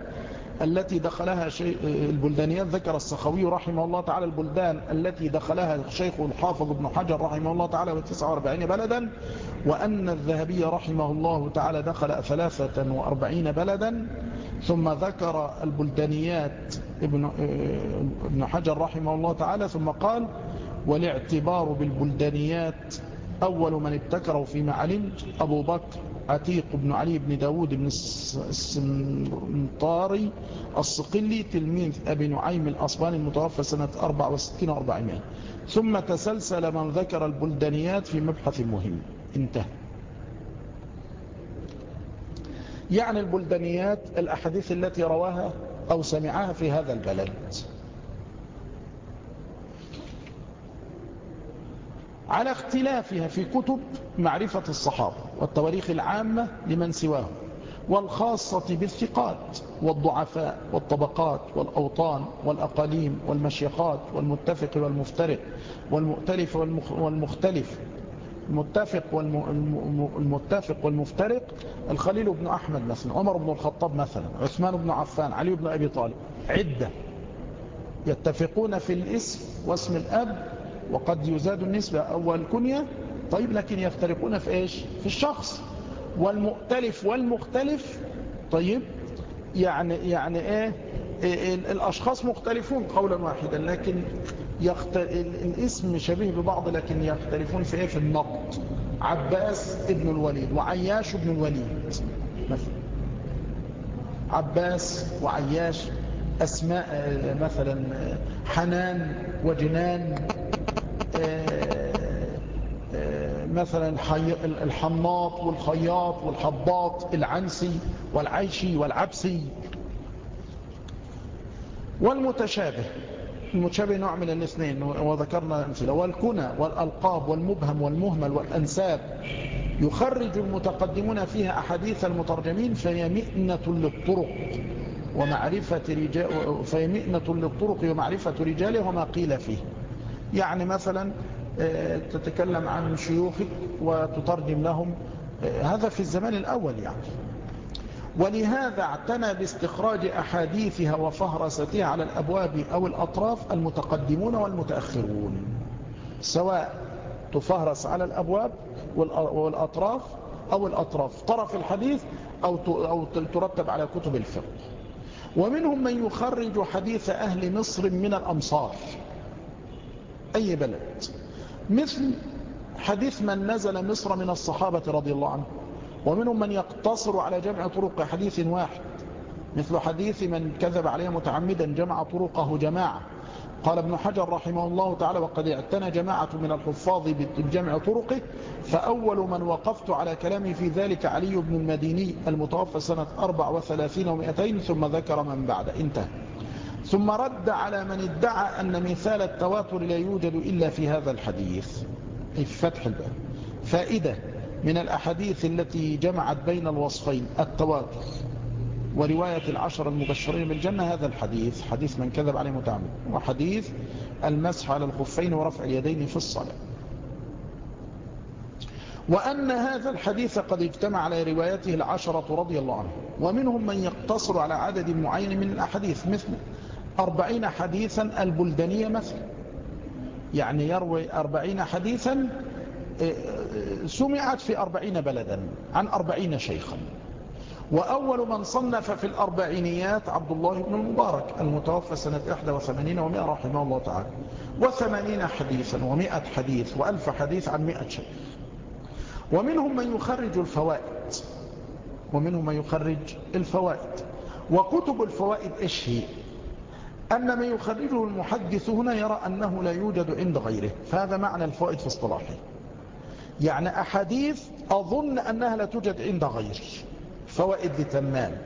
التي دخلها شيء البلدانيات ذكر السخوي رحمه الله تعالى البلدان التي دخلها الشيخ الحافظ ابن حجر رحمه الله تعالى ب 49 بلدا وأن الذهبي رحمه الله تعالى دخل 43 بلدا ثم ذكر البلدانيات ابن, ابن حجر رحمه الله تعالى ثم قال والاعتبار بالبلدانيات أول من ابتكروا فيما علمت أبو بكر عتيق بن علي بن داود بن السنطاري الصقلي تلميذ أبي نعيم الأصباني المتوفى سنة 64 و400 ثم تسلسل من ذكر البلدانيات في مبحث مهم. انتهى. يعني البلدانيات الأحاديث التي رواها أو سمعها في هذا البلد. على اختلافها في كتب معرفة الصحابة. والتواريخ العامة لمن سواهم والخاصة بالثقات والضعفاء والطبقات والأوطان والأقاليم والمشيخات والمتفق والمفترق والمؤتلف والمختلف المتفق والمتفق والمفترق الخليل بن أحمد مثلا عمر بن الخطاب مثلا عثمان بن عفان علي بن أبي طالب عدة يتفقون في الاسم واسم الأب وقد يزاد النسبة أول كنية طيب لكن يفترقون في إيش؟ في الشخص. والمؤتلف والمختلف طيب يعني يعني إيه, إيه الأشخاص مختلفون قولا واحدا لكن يخت... الاسم شبيه ببعض لكن يختلفون في إيه؟ في النقط عباس ابن الوليد وعياش ابن الوليد مثلا. عباس وعياش أسماء مثلا حنان وجنان مثلا الحناط والخياط والحباط العنسي والعيشي والعبسي. والمتشابه المتشابه نوع من الاثنين وذكرنا أمثلة. والكنى والألقاب والمبهم والمهمل والأنساب. يخرج المتقدمون فيها أحاديث المترجمين فهي مئنة للطرق ومعرفة رجال فهي مئنة للطرق ومعرفة رجاله وما قيل فيه. يعني مثلا تتكلم عن شيوخك وتترجم لهم. هذا في الزمان الأول يعني. ولهذا اعتنى باستخراج أحاديثها وفهرستها على الأبواب أو الأطراف المتقدمون والمتأخرون. سواء تفهرس على الأبواب والأطراف أو الأطراف. طرف الحديث أو ترتب على كتب الفقه. ومنهم من يخرج حديث أهل مصر من الأمصار. أي بلد؟ مثل حديث من نزل مصر من الصحابة رضي الله عنه. ومنهم من يقتصر على جمع طرق حديث واحد. مثل حديث من كذب عليه متعمدا جمع طرقه جماعة. قال ابن حجر رحمه الله تعالى وقد اعتنى جماعة من الحفاظ بجمع طرقه فأول من وقفت على كلامي في ذلك علي بن المديني المتوفى سنة 34 و200 ثم ذكر من بعد. انتهى. ثم رد على من ادعى أن مثال التواتر لا يوجد إلا في هذا الحديث. في فتح الباب. فائدة من الأحاديث التي جمعت بين الوصفين التواتر ورواية العشر المبشرين بالجنة هذا الحديث حديث من كذب عليه متعمد وحديث المسح على الخفين ورفع اليدين في الصلاة. وأن هذا الحديث قد اجتمع على روايته العشرة رضي الله عنه ومنهم من يقتصر على عدد معين من الأحاديث مثل أربعين حديثا البلدانية مثلا. يعني يروي أربعين حديثا آه، سمعت في أربعين بلدا عن أربعين شيخا. وأول من صنف في الأربعينيات عبد الله بن المبارك المتوفى سنة 81 و100 رحمه الله تعالى. وثمانين حديثا ومائة حديث وألف حديث عن مائة شيخ. ومنهم من يخرج الفوائد. ومنهم من يخرج الفوائد. وكتب الفوائد إيش هي؟ أن ما يخرجه المحدث هنا يرى أنه لا يوجد عند غيره. فهذا معنى الفوائد في اصطلاحه. يعني أحاديث أظن أنها لا توجد عند غيره. فوائد لتمام.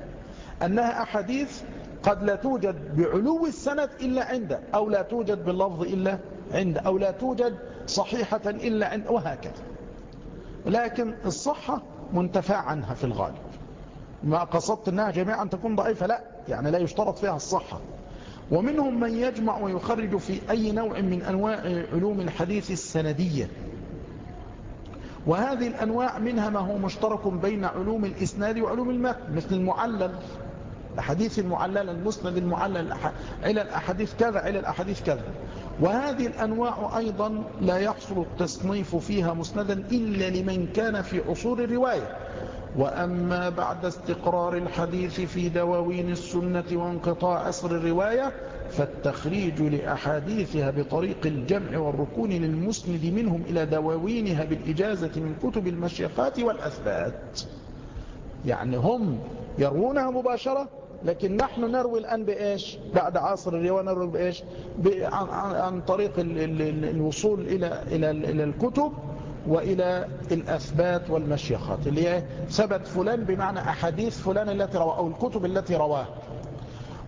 أنها أحاديث قد لا توجد بعلو السند إلا عنده أو لا توجد باللفظ إلا عنده أو لا توجد صحيحة إلا عنده وهكذا. لكن الصحة منتفع عنها في الغالب. ما قصدت أنها جميعا تكون ضعيفة؟ لا. يعني لا يشترط فيها الصحة. ومنهم من يجمع ويخرج في أي نوع من أنواع علوم الحديث السندية. وهذه الأنواع منها ما هو مشترك بين علوم الإسناد وعلوم المتن مثل المعلل الحديث المعلل المسند المعلل على الأحاديث كذا على الأحاديث كذا. وهذه الأنواع أيضا لا يحصل التصنيف فيها مسندا إلا لمن كان في عصور الرواية. وأما بعد استقرار الحديث في دواوين السنة وانقطاع عصر الرواية فالتخريج لأحاديثها بطريق الجمع والركون للمسند منهم إلى دواوينها بالإجازة من كتب المشيخات والأثبات. يعني هم يروونها مباشرة لكن نحن نروي الآن بإيش؟ بعد عصر الرواية نروي بإيش؟ عن, طريق ال ال الوصول إلى الكتب. وإلى الأثبات والمشيخات اللي هي ثبت فلان بمعنى أحاديث فلان التي رواه أو الكتب التي رواه.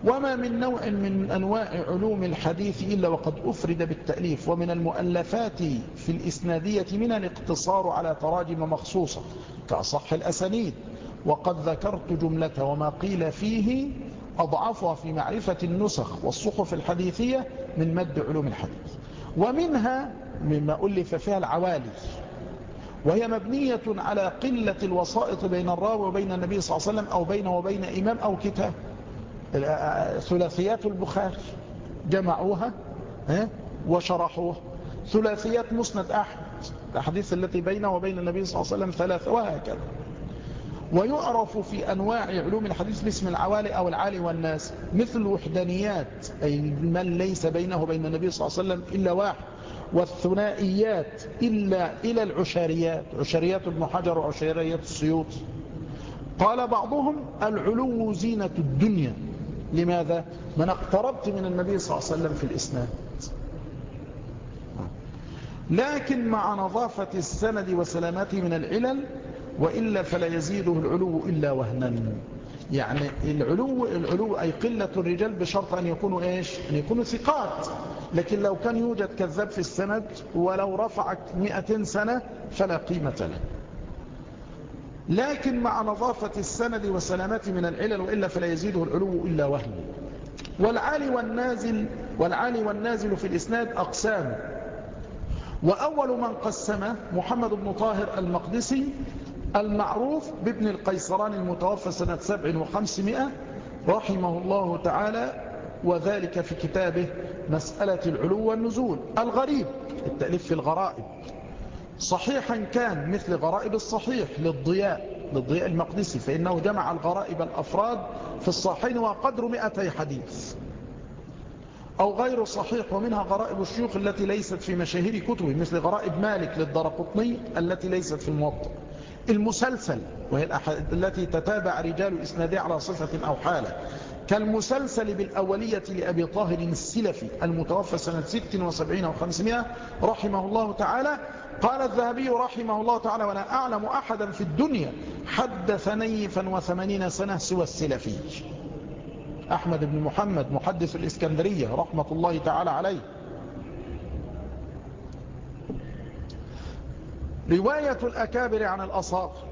وما من نوع من أنواع علوم الحديث إلا وقد أفرد بالتأليف ومن المؤلفات في الإسنادية من الاقتصار على تراجم مخصوصة كأصح الأسانيد. وقد ذكرت جملة وما قيل فيه أضعفها في معرفة النسخ والصحف الحديثية من مد علوم الحديث. ومنها مما ألف فيها العوالي. وهي مبنية على قلة الوسائط بين الراوي وبين النبي صلى الله عليه وسلم أو بينه وبين إمام أو كتاب. ثلاثيات البخاري جمعوها وشرحوها. ثلاثيات مسند أحمد الأحاديث التي بينه وبين النبي صلى الله عليه وسلم ثلاثة وهكذا. ويعرف في أنواع علوم الحديث باسم العوالي أو العالي والناس مثل الوحدانيات أي من ليس بينه وبين النبي صلى الله عليه وسلم إلا واحد. والثنائيات إلا إلى العشاريات عشاريات ابن حجر وعشاريات السيوط. قال بعضهم العلو زينة الدنيا. لماذا؟ من اقتربت من النبي صلى الله عليه وسلم في الإسناد. لكن مع نظافة السند وسلامته من العلل وإلا فلا يزيده العلو إلا وهنا. يعني العلو العلو أي قلة الرجال بشرط أن يكونوا إيش؟ أن يكونوا ثقات. لكن لو كان يوجد كذاب في السند ولو رفعك مئة سنة فلا قيمة له. لكن مع نظافة السند وسلامته من العلل وإلا فلا يزيده العلو إلا وهن والعالي والنازل والعالي والنازل في الإسناد أقسام. وأول من قسم محمد بن طاهر المقدسي المعروف بابن القيصران المتوفى سنة سبع وخمسمائة رحمه الله تعالى وذلك في كتابه مسألة العلو والنزول الغريب التأليف في الغرائب. صحيحا كان مثل غرائب الصحيح للضياء للضياء المقدسي فإنه جمع الغرائب الأفراد في الصحيحين وقدر مئتي حديث. أو غير صحيح ومنها غرائب الشيوخ التي ليست في مشاهير كتبه مثل غرائب مالك للدرقطني التي ليست في الموطأ. المسلسل وهي التي تتابع رجال إسنادي على صفة أو حالة. كالمسلسل بالأولية لأبي طاهر السلفي المتوفى سنة 76 و500 رحمه الله تعالى. قال الذهبي رحمه الله تعالى ولا أعلم أحدا في الدنيا حدث نيفا وثمانين سنة سوى السلفي. أحمد بن محمد محدث الإسكندرية رحمة الله تعالى عليه. رواية الأكابر عن الأصاغر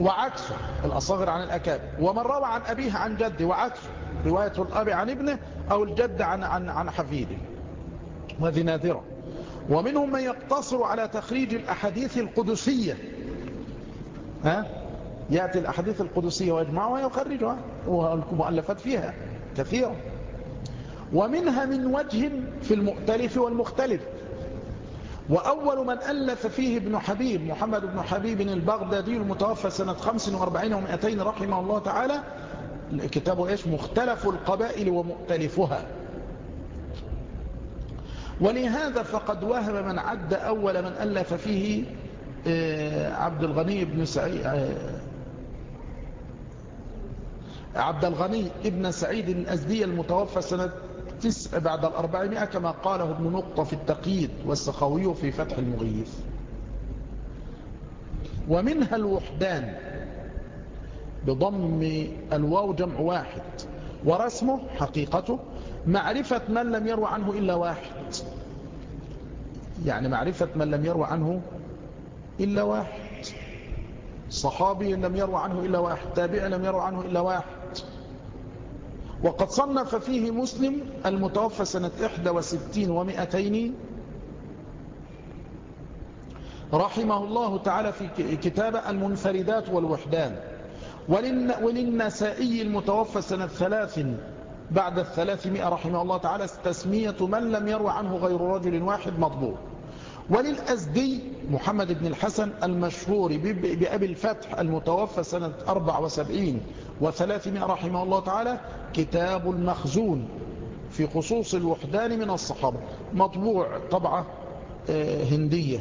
وعكسه الأصاغر عن الأكابر. ومن روى عن أبيه عن جده وعكسه. رواية الأب عن ابنه أو الجد عن, عن, عن حفيده. وهذه نادرة. ومنهم من يقتصر على تخريج الأحاديث القدسية. ها؟ يأتي الأحاديث القدسية ويجمعها ويخرجها. والمؤلفات فيها كثيرة. ومنها من وجه في المؤتلف والمختلف. وأول من ألف فيه ابن حبيب محمد بن حبيب البغدادي المتوفى سنة 45 و200 رحمه الله تعالى كتابه إيش؟ مختلف القبائل ومؤتلفها. ولهذا فقد وهم من عد أول من ألف فيه آه، عبد الغني بن سعيد آه، عبد الغني ابن سعيد الأزدي المتوفى سنة تسع بعد الأربعمائة كما قاله ابن نقطة في التقييد والسخوي في فتح المغيث. ومنها الوحدان. بضم الواو جمع واحد ورسمه حقيقته معرفة من لم يروى عنه إلا واحد. يعني معرفة من لم يروى عنه إلا واحد. صحابي لم يروى عنه إلا واحد تابع لم يروى عنه إلا واحد. وقد صنف فيه مسلم المتوفى سنة 61 ومئتين رحمه الله تعالى في كتاب المنفردات والوحدان. وللنسائي المتوفى سنة ثلاث بعد الثلاثمائة رحمه الله تعالى تسمية من لم يروى عنه غير رجل واحد مضبوط وللأزدي محمد بن الحسن المشهور بأبي الفتح المتوفى سنة 74 وثلاثمائة رحمه الله تعالى كتاب المخزون في خصوص الوحدان من الصحابة. مطبوع طبعة آه، هندية.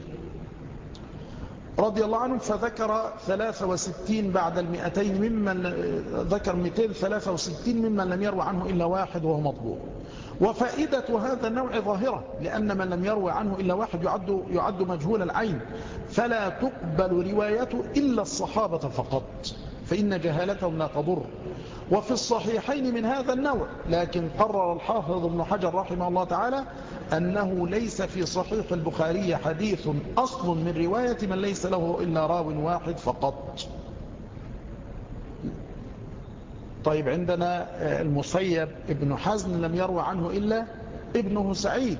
رضي الله عنه فذكر 63 بعد المئتين ممن ذكر 263 ممن لم يروى عنه إلا واحد وهو مطبوع. وفائدة هذا النوع ظاهرة لأن من لم يروي عنه إلا واحد يعد, يعد مجهول العين فلا تقبل روايته إلا الصحابة فقط. فإن جهالتهم لا تضر وفي الصحيحين من هذا النوع لكن قرر الحافظ ابن حجر رحمه الله تعالى أنه ليس في صحيح البخاري حديث أصل من رواية من ليس له إلا راو واحد فقط. طيب عندنا المسيب ابن حزن لم يروى عنه إلا ابنه سعيد.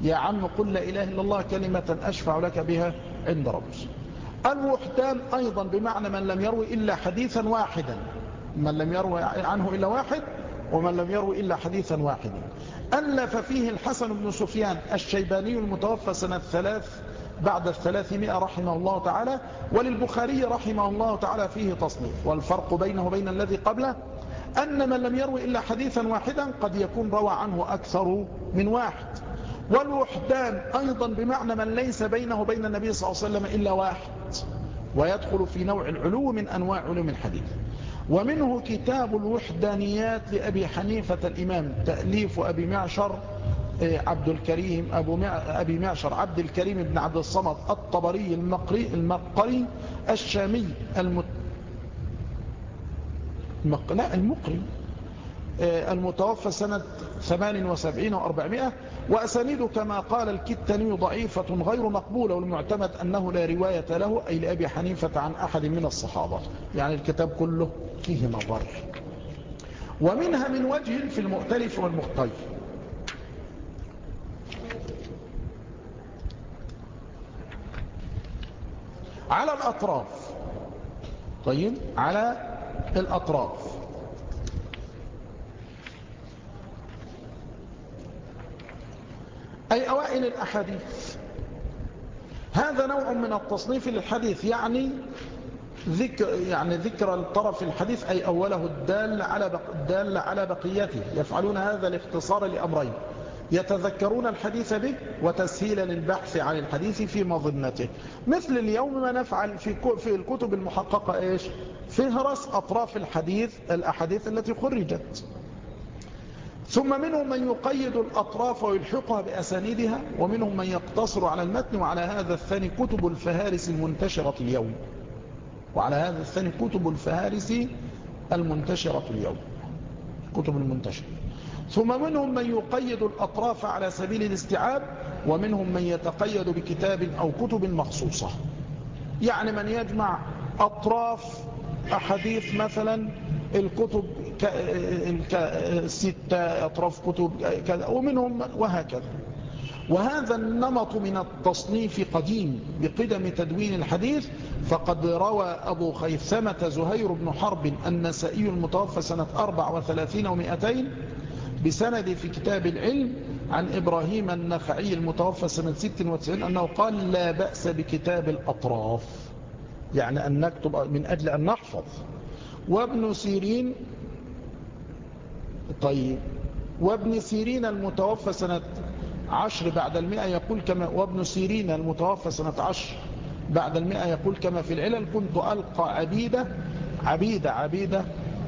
يا عم قل لا إله إلا الله كلمة أشفع لك بها عند ربك. الوحدان أيضا بمعنى من لم يروي إلا حديثا واحدا. من لم يروي عنه إلا واحد ومن لم يروي إلا حديثا واحدا ألف فيه الحسن بن سفيان الشيباني المتوفى سنة ثلاث بعد الثلاثمائة رحمه الله تعالى وللبخاري رحمه الله تعالى فيه تصنيف. والفرق بينه وبين الذي قبله أن من لم يروي إلا حديثا واحدا قد يكون روى عنه أكثر من واحد. والوحدان أيضا بمعنى من ليس بينه وبين النبي صلى الله عليه وسلم إلا واحد ويدخل في نوع العلو من أنواع علوم الحديث. ومنه كتاب الوحدانيات لأبي حنيفة الإمام تأليف أبي معشر إيه، عبد الكريم أبو مع أبي معشر عبد الكريم بن عبد الصمد الطبري المقري المقري الشامي المت... لا المقري. المتوفى سنة 78 و400 وأسانيده كما قال الكتني ضعيفة غير مقبولة والمعتمد أنه لا رواية له أي لأبي حنيفة عن أحد من الصحابة. يعني الكتاب كله فيه نظر. ومنها من وجه في المؤتلف والمختلف على الأطراف. طيب على الأطراف. أي أوائل الأحاديث. هذا نوع من التصنيف للحديث يعني ذكر يعني ذكر الطرف الحديث أي أوله الدال على بق الدال على بقيته. يفعلون هذا الاختصار لأمرين. يتذكرون الحديث به وتسهيلا للبحث عن الحديث في مظنته. مثل اليوم ما نفعل في في الكتب المحققة إيش؟ فهرس أطراف الحديث الأحاديث التي خرجت. ثم منهم من يقيد الأطراف ويلحقها بأسانيدها ومنهم من يقتصر على المتن وعلى هذا الثاني كتب الفهارس المنتشرة اليوم. وعلى هذا الثاني كتب الفهارس المنتشرة اليوم. كتب المنتشرة. ثم منهم من يقيد الأطراف على سبيل الاستيعاب ومنهم من يتقيد بكتاب أو كتب مخصوصة. يعني من يجمع أطراف أحاديث مثلا الكتب ستة أطراف كتب كذا ومنهم وهكذا. وهذا النمط من التصنيف قديم بقدم تدوين الحديث. فقد روى أبو خيثمة زهير بن حرب النسائي المتوفى سنة 34 ومئتين بسند في كتاب العلم عن إبراهيم النخعي المتوفى سنة 96 أنه قال لا بأس بكتاب الأطراف. يعني أن نكتب من أجل أن نحفظ. وابن سيرين طيب وابن سيرين المتوفى سنة عشر بعد المئة يقول كما وابن سيرين المتوفى سنة عشر بعد المئة يقول كما في العلل كنت ألقى عبيدة عبيدة عبيدة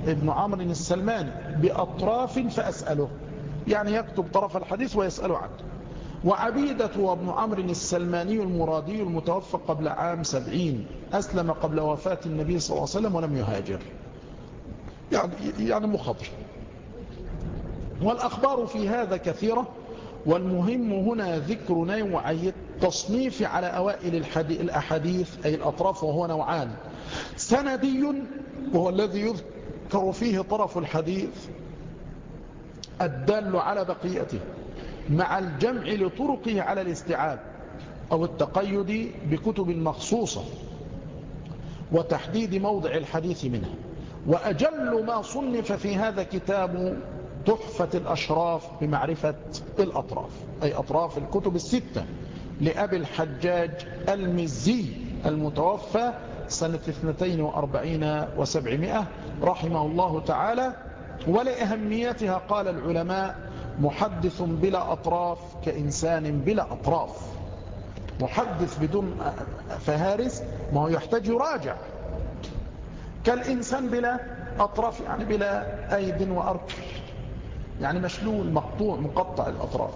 ابن عمرو السلماني بأطراف فأسأله يعني يكتب طرف الحديث ويسأله عنه. وعبيدة وابن عمرو السلماني المرادي المتوفى قبل عام سبعين أسلم قبل وفاة النبي صلى الله عليه وسلم ولم يهاجر. يعني, يعني مخضر والأخبار في هذا كثيرة والمهم هنا ذكر نوعي التصنيف على أوائل الأحاديث أي الأطراف وهو نوعان. سندي وهو الذي يذكر فيه طرف الحديث الدال على بقيته مع الجمع لطرقه على الاستيعاب أو التقيد بكتب مخصوصة وتحديد موضع الحديث منها. وأجل ما صنف في هذا كتاب تحفة الأشراف بمعرفة الأطراف أي أطراف الكتب الستة لأبي الحجاج المزي المتوفى سنة 42 و700 رحمه الله تعالى ولأهميتها قال العلماء محدث بلا أطراف كإنسان بلا أطراف. محدث بدون فهارس ما هو يحتاج يراجع. كالإنسان بلا أطراف يعني بلا أيد وأرض يعني مشلول مقطوع مقطع الأطراف.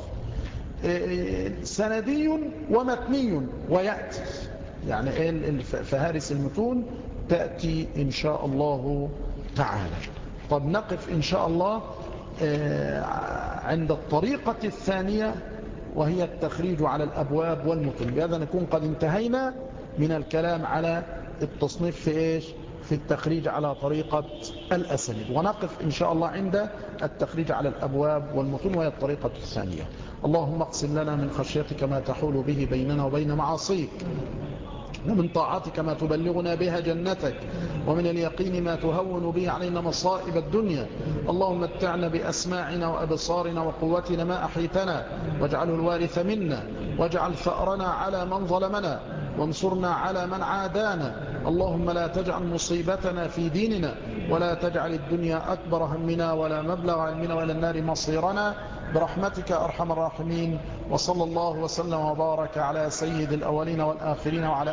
سندي ومتني ويأتي. يعني فهارس المتون تأتي إن شاء الله تعالى. طب نقف إن شاء الله عند الطريقة الثانية وهي التخريج على الأبواب والمتن. بهذا نكون قد انتهينا من الكلام على التصنيف في إيش؟ في التخريج على طريقة الأسانيد ونقف إن شاء الله عند التخريج على الأبواب والمتون وهي الطريقة الثانية. اللهم اقسم لنا من خشيتك ما تحول به بيننا وبين معاصيك. ومن طاعتك ما تبلغنا بها جنتك ومن اليقين ما تهون به علينا مصائب الدنيا. اللهم اتعنا بأسماعنا وأبصارنا وقوتنا ما أحيتنا واجعله الوارث منا واجعل ثأرنا على من ظلمنا وانصرنا على من عادانا. اللهم لا تجعل مصيبتنا في ديننا ولا تجعل الدنيا أكبر همنا ولا مبلغ علمنا ولا النار مصيرنا. برحمتك أرحم الراحمين وصلى الله وسلم وبارك على سيد الأولين والآخرين وعلى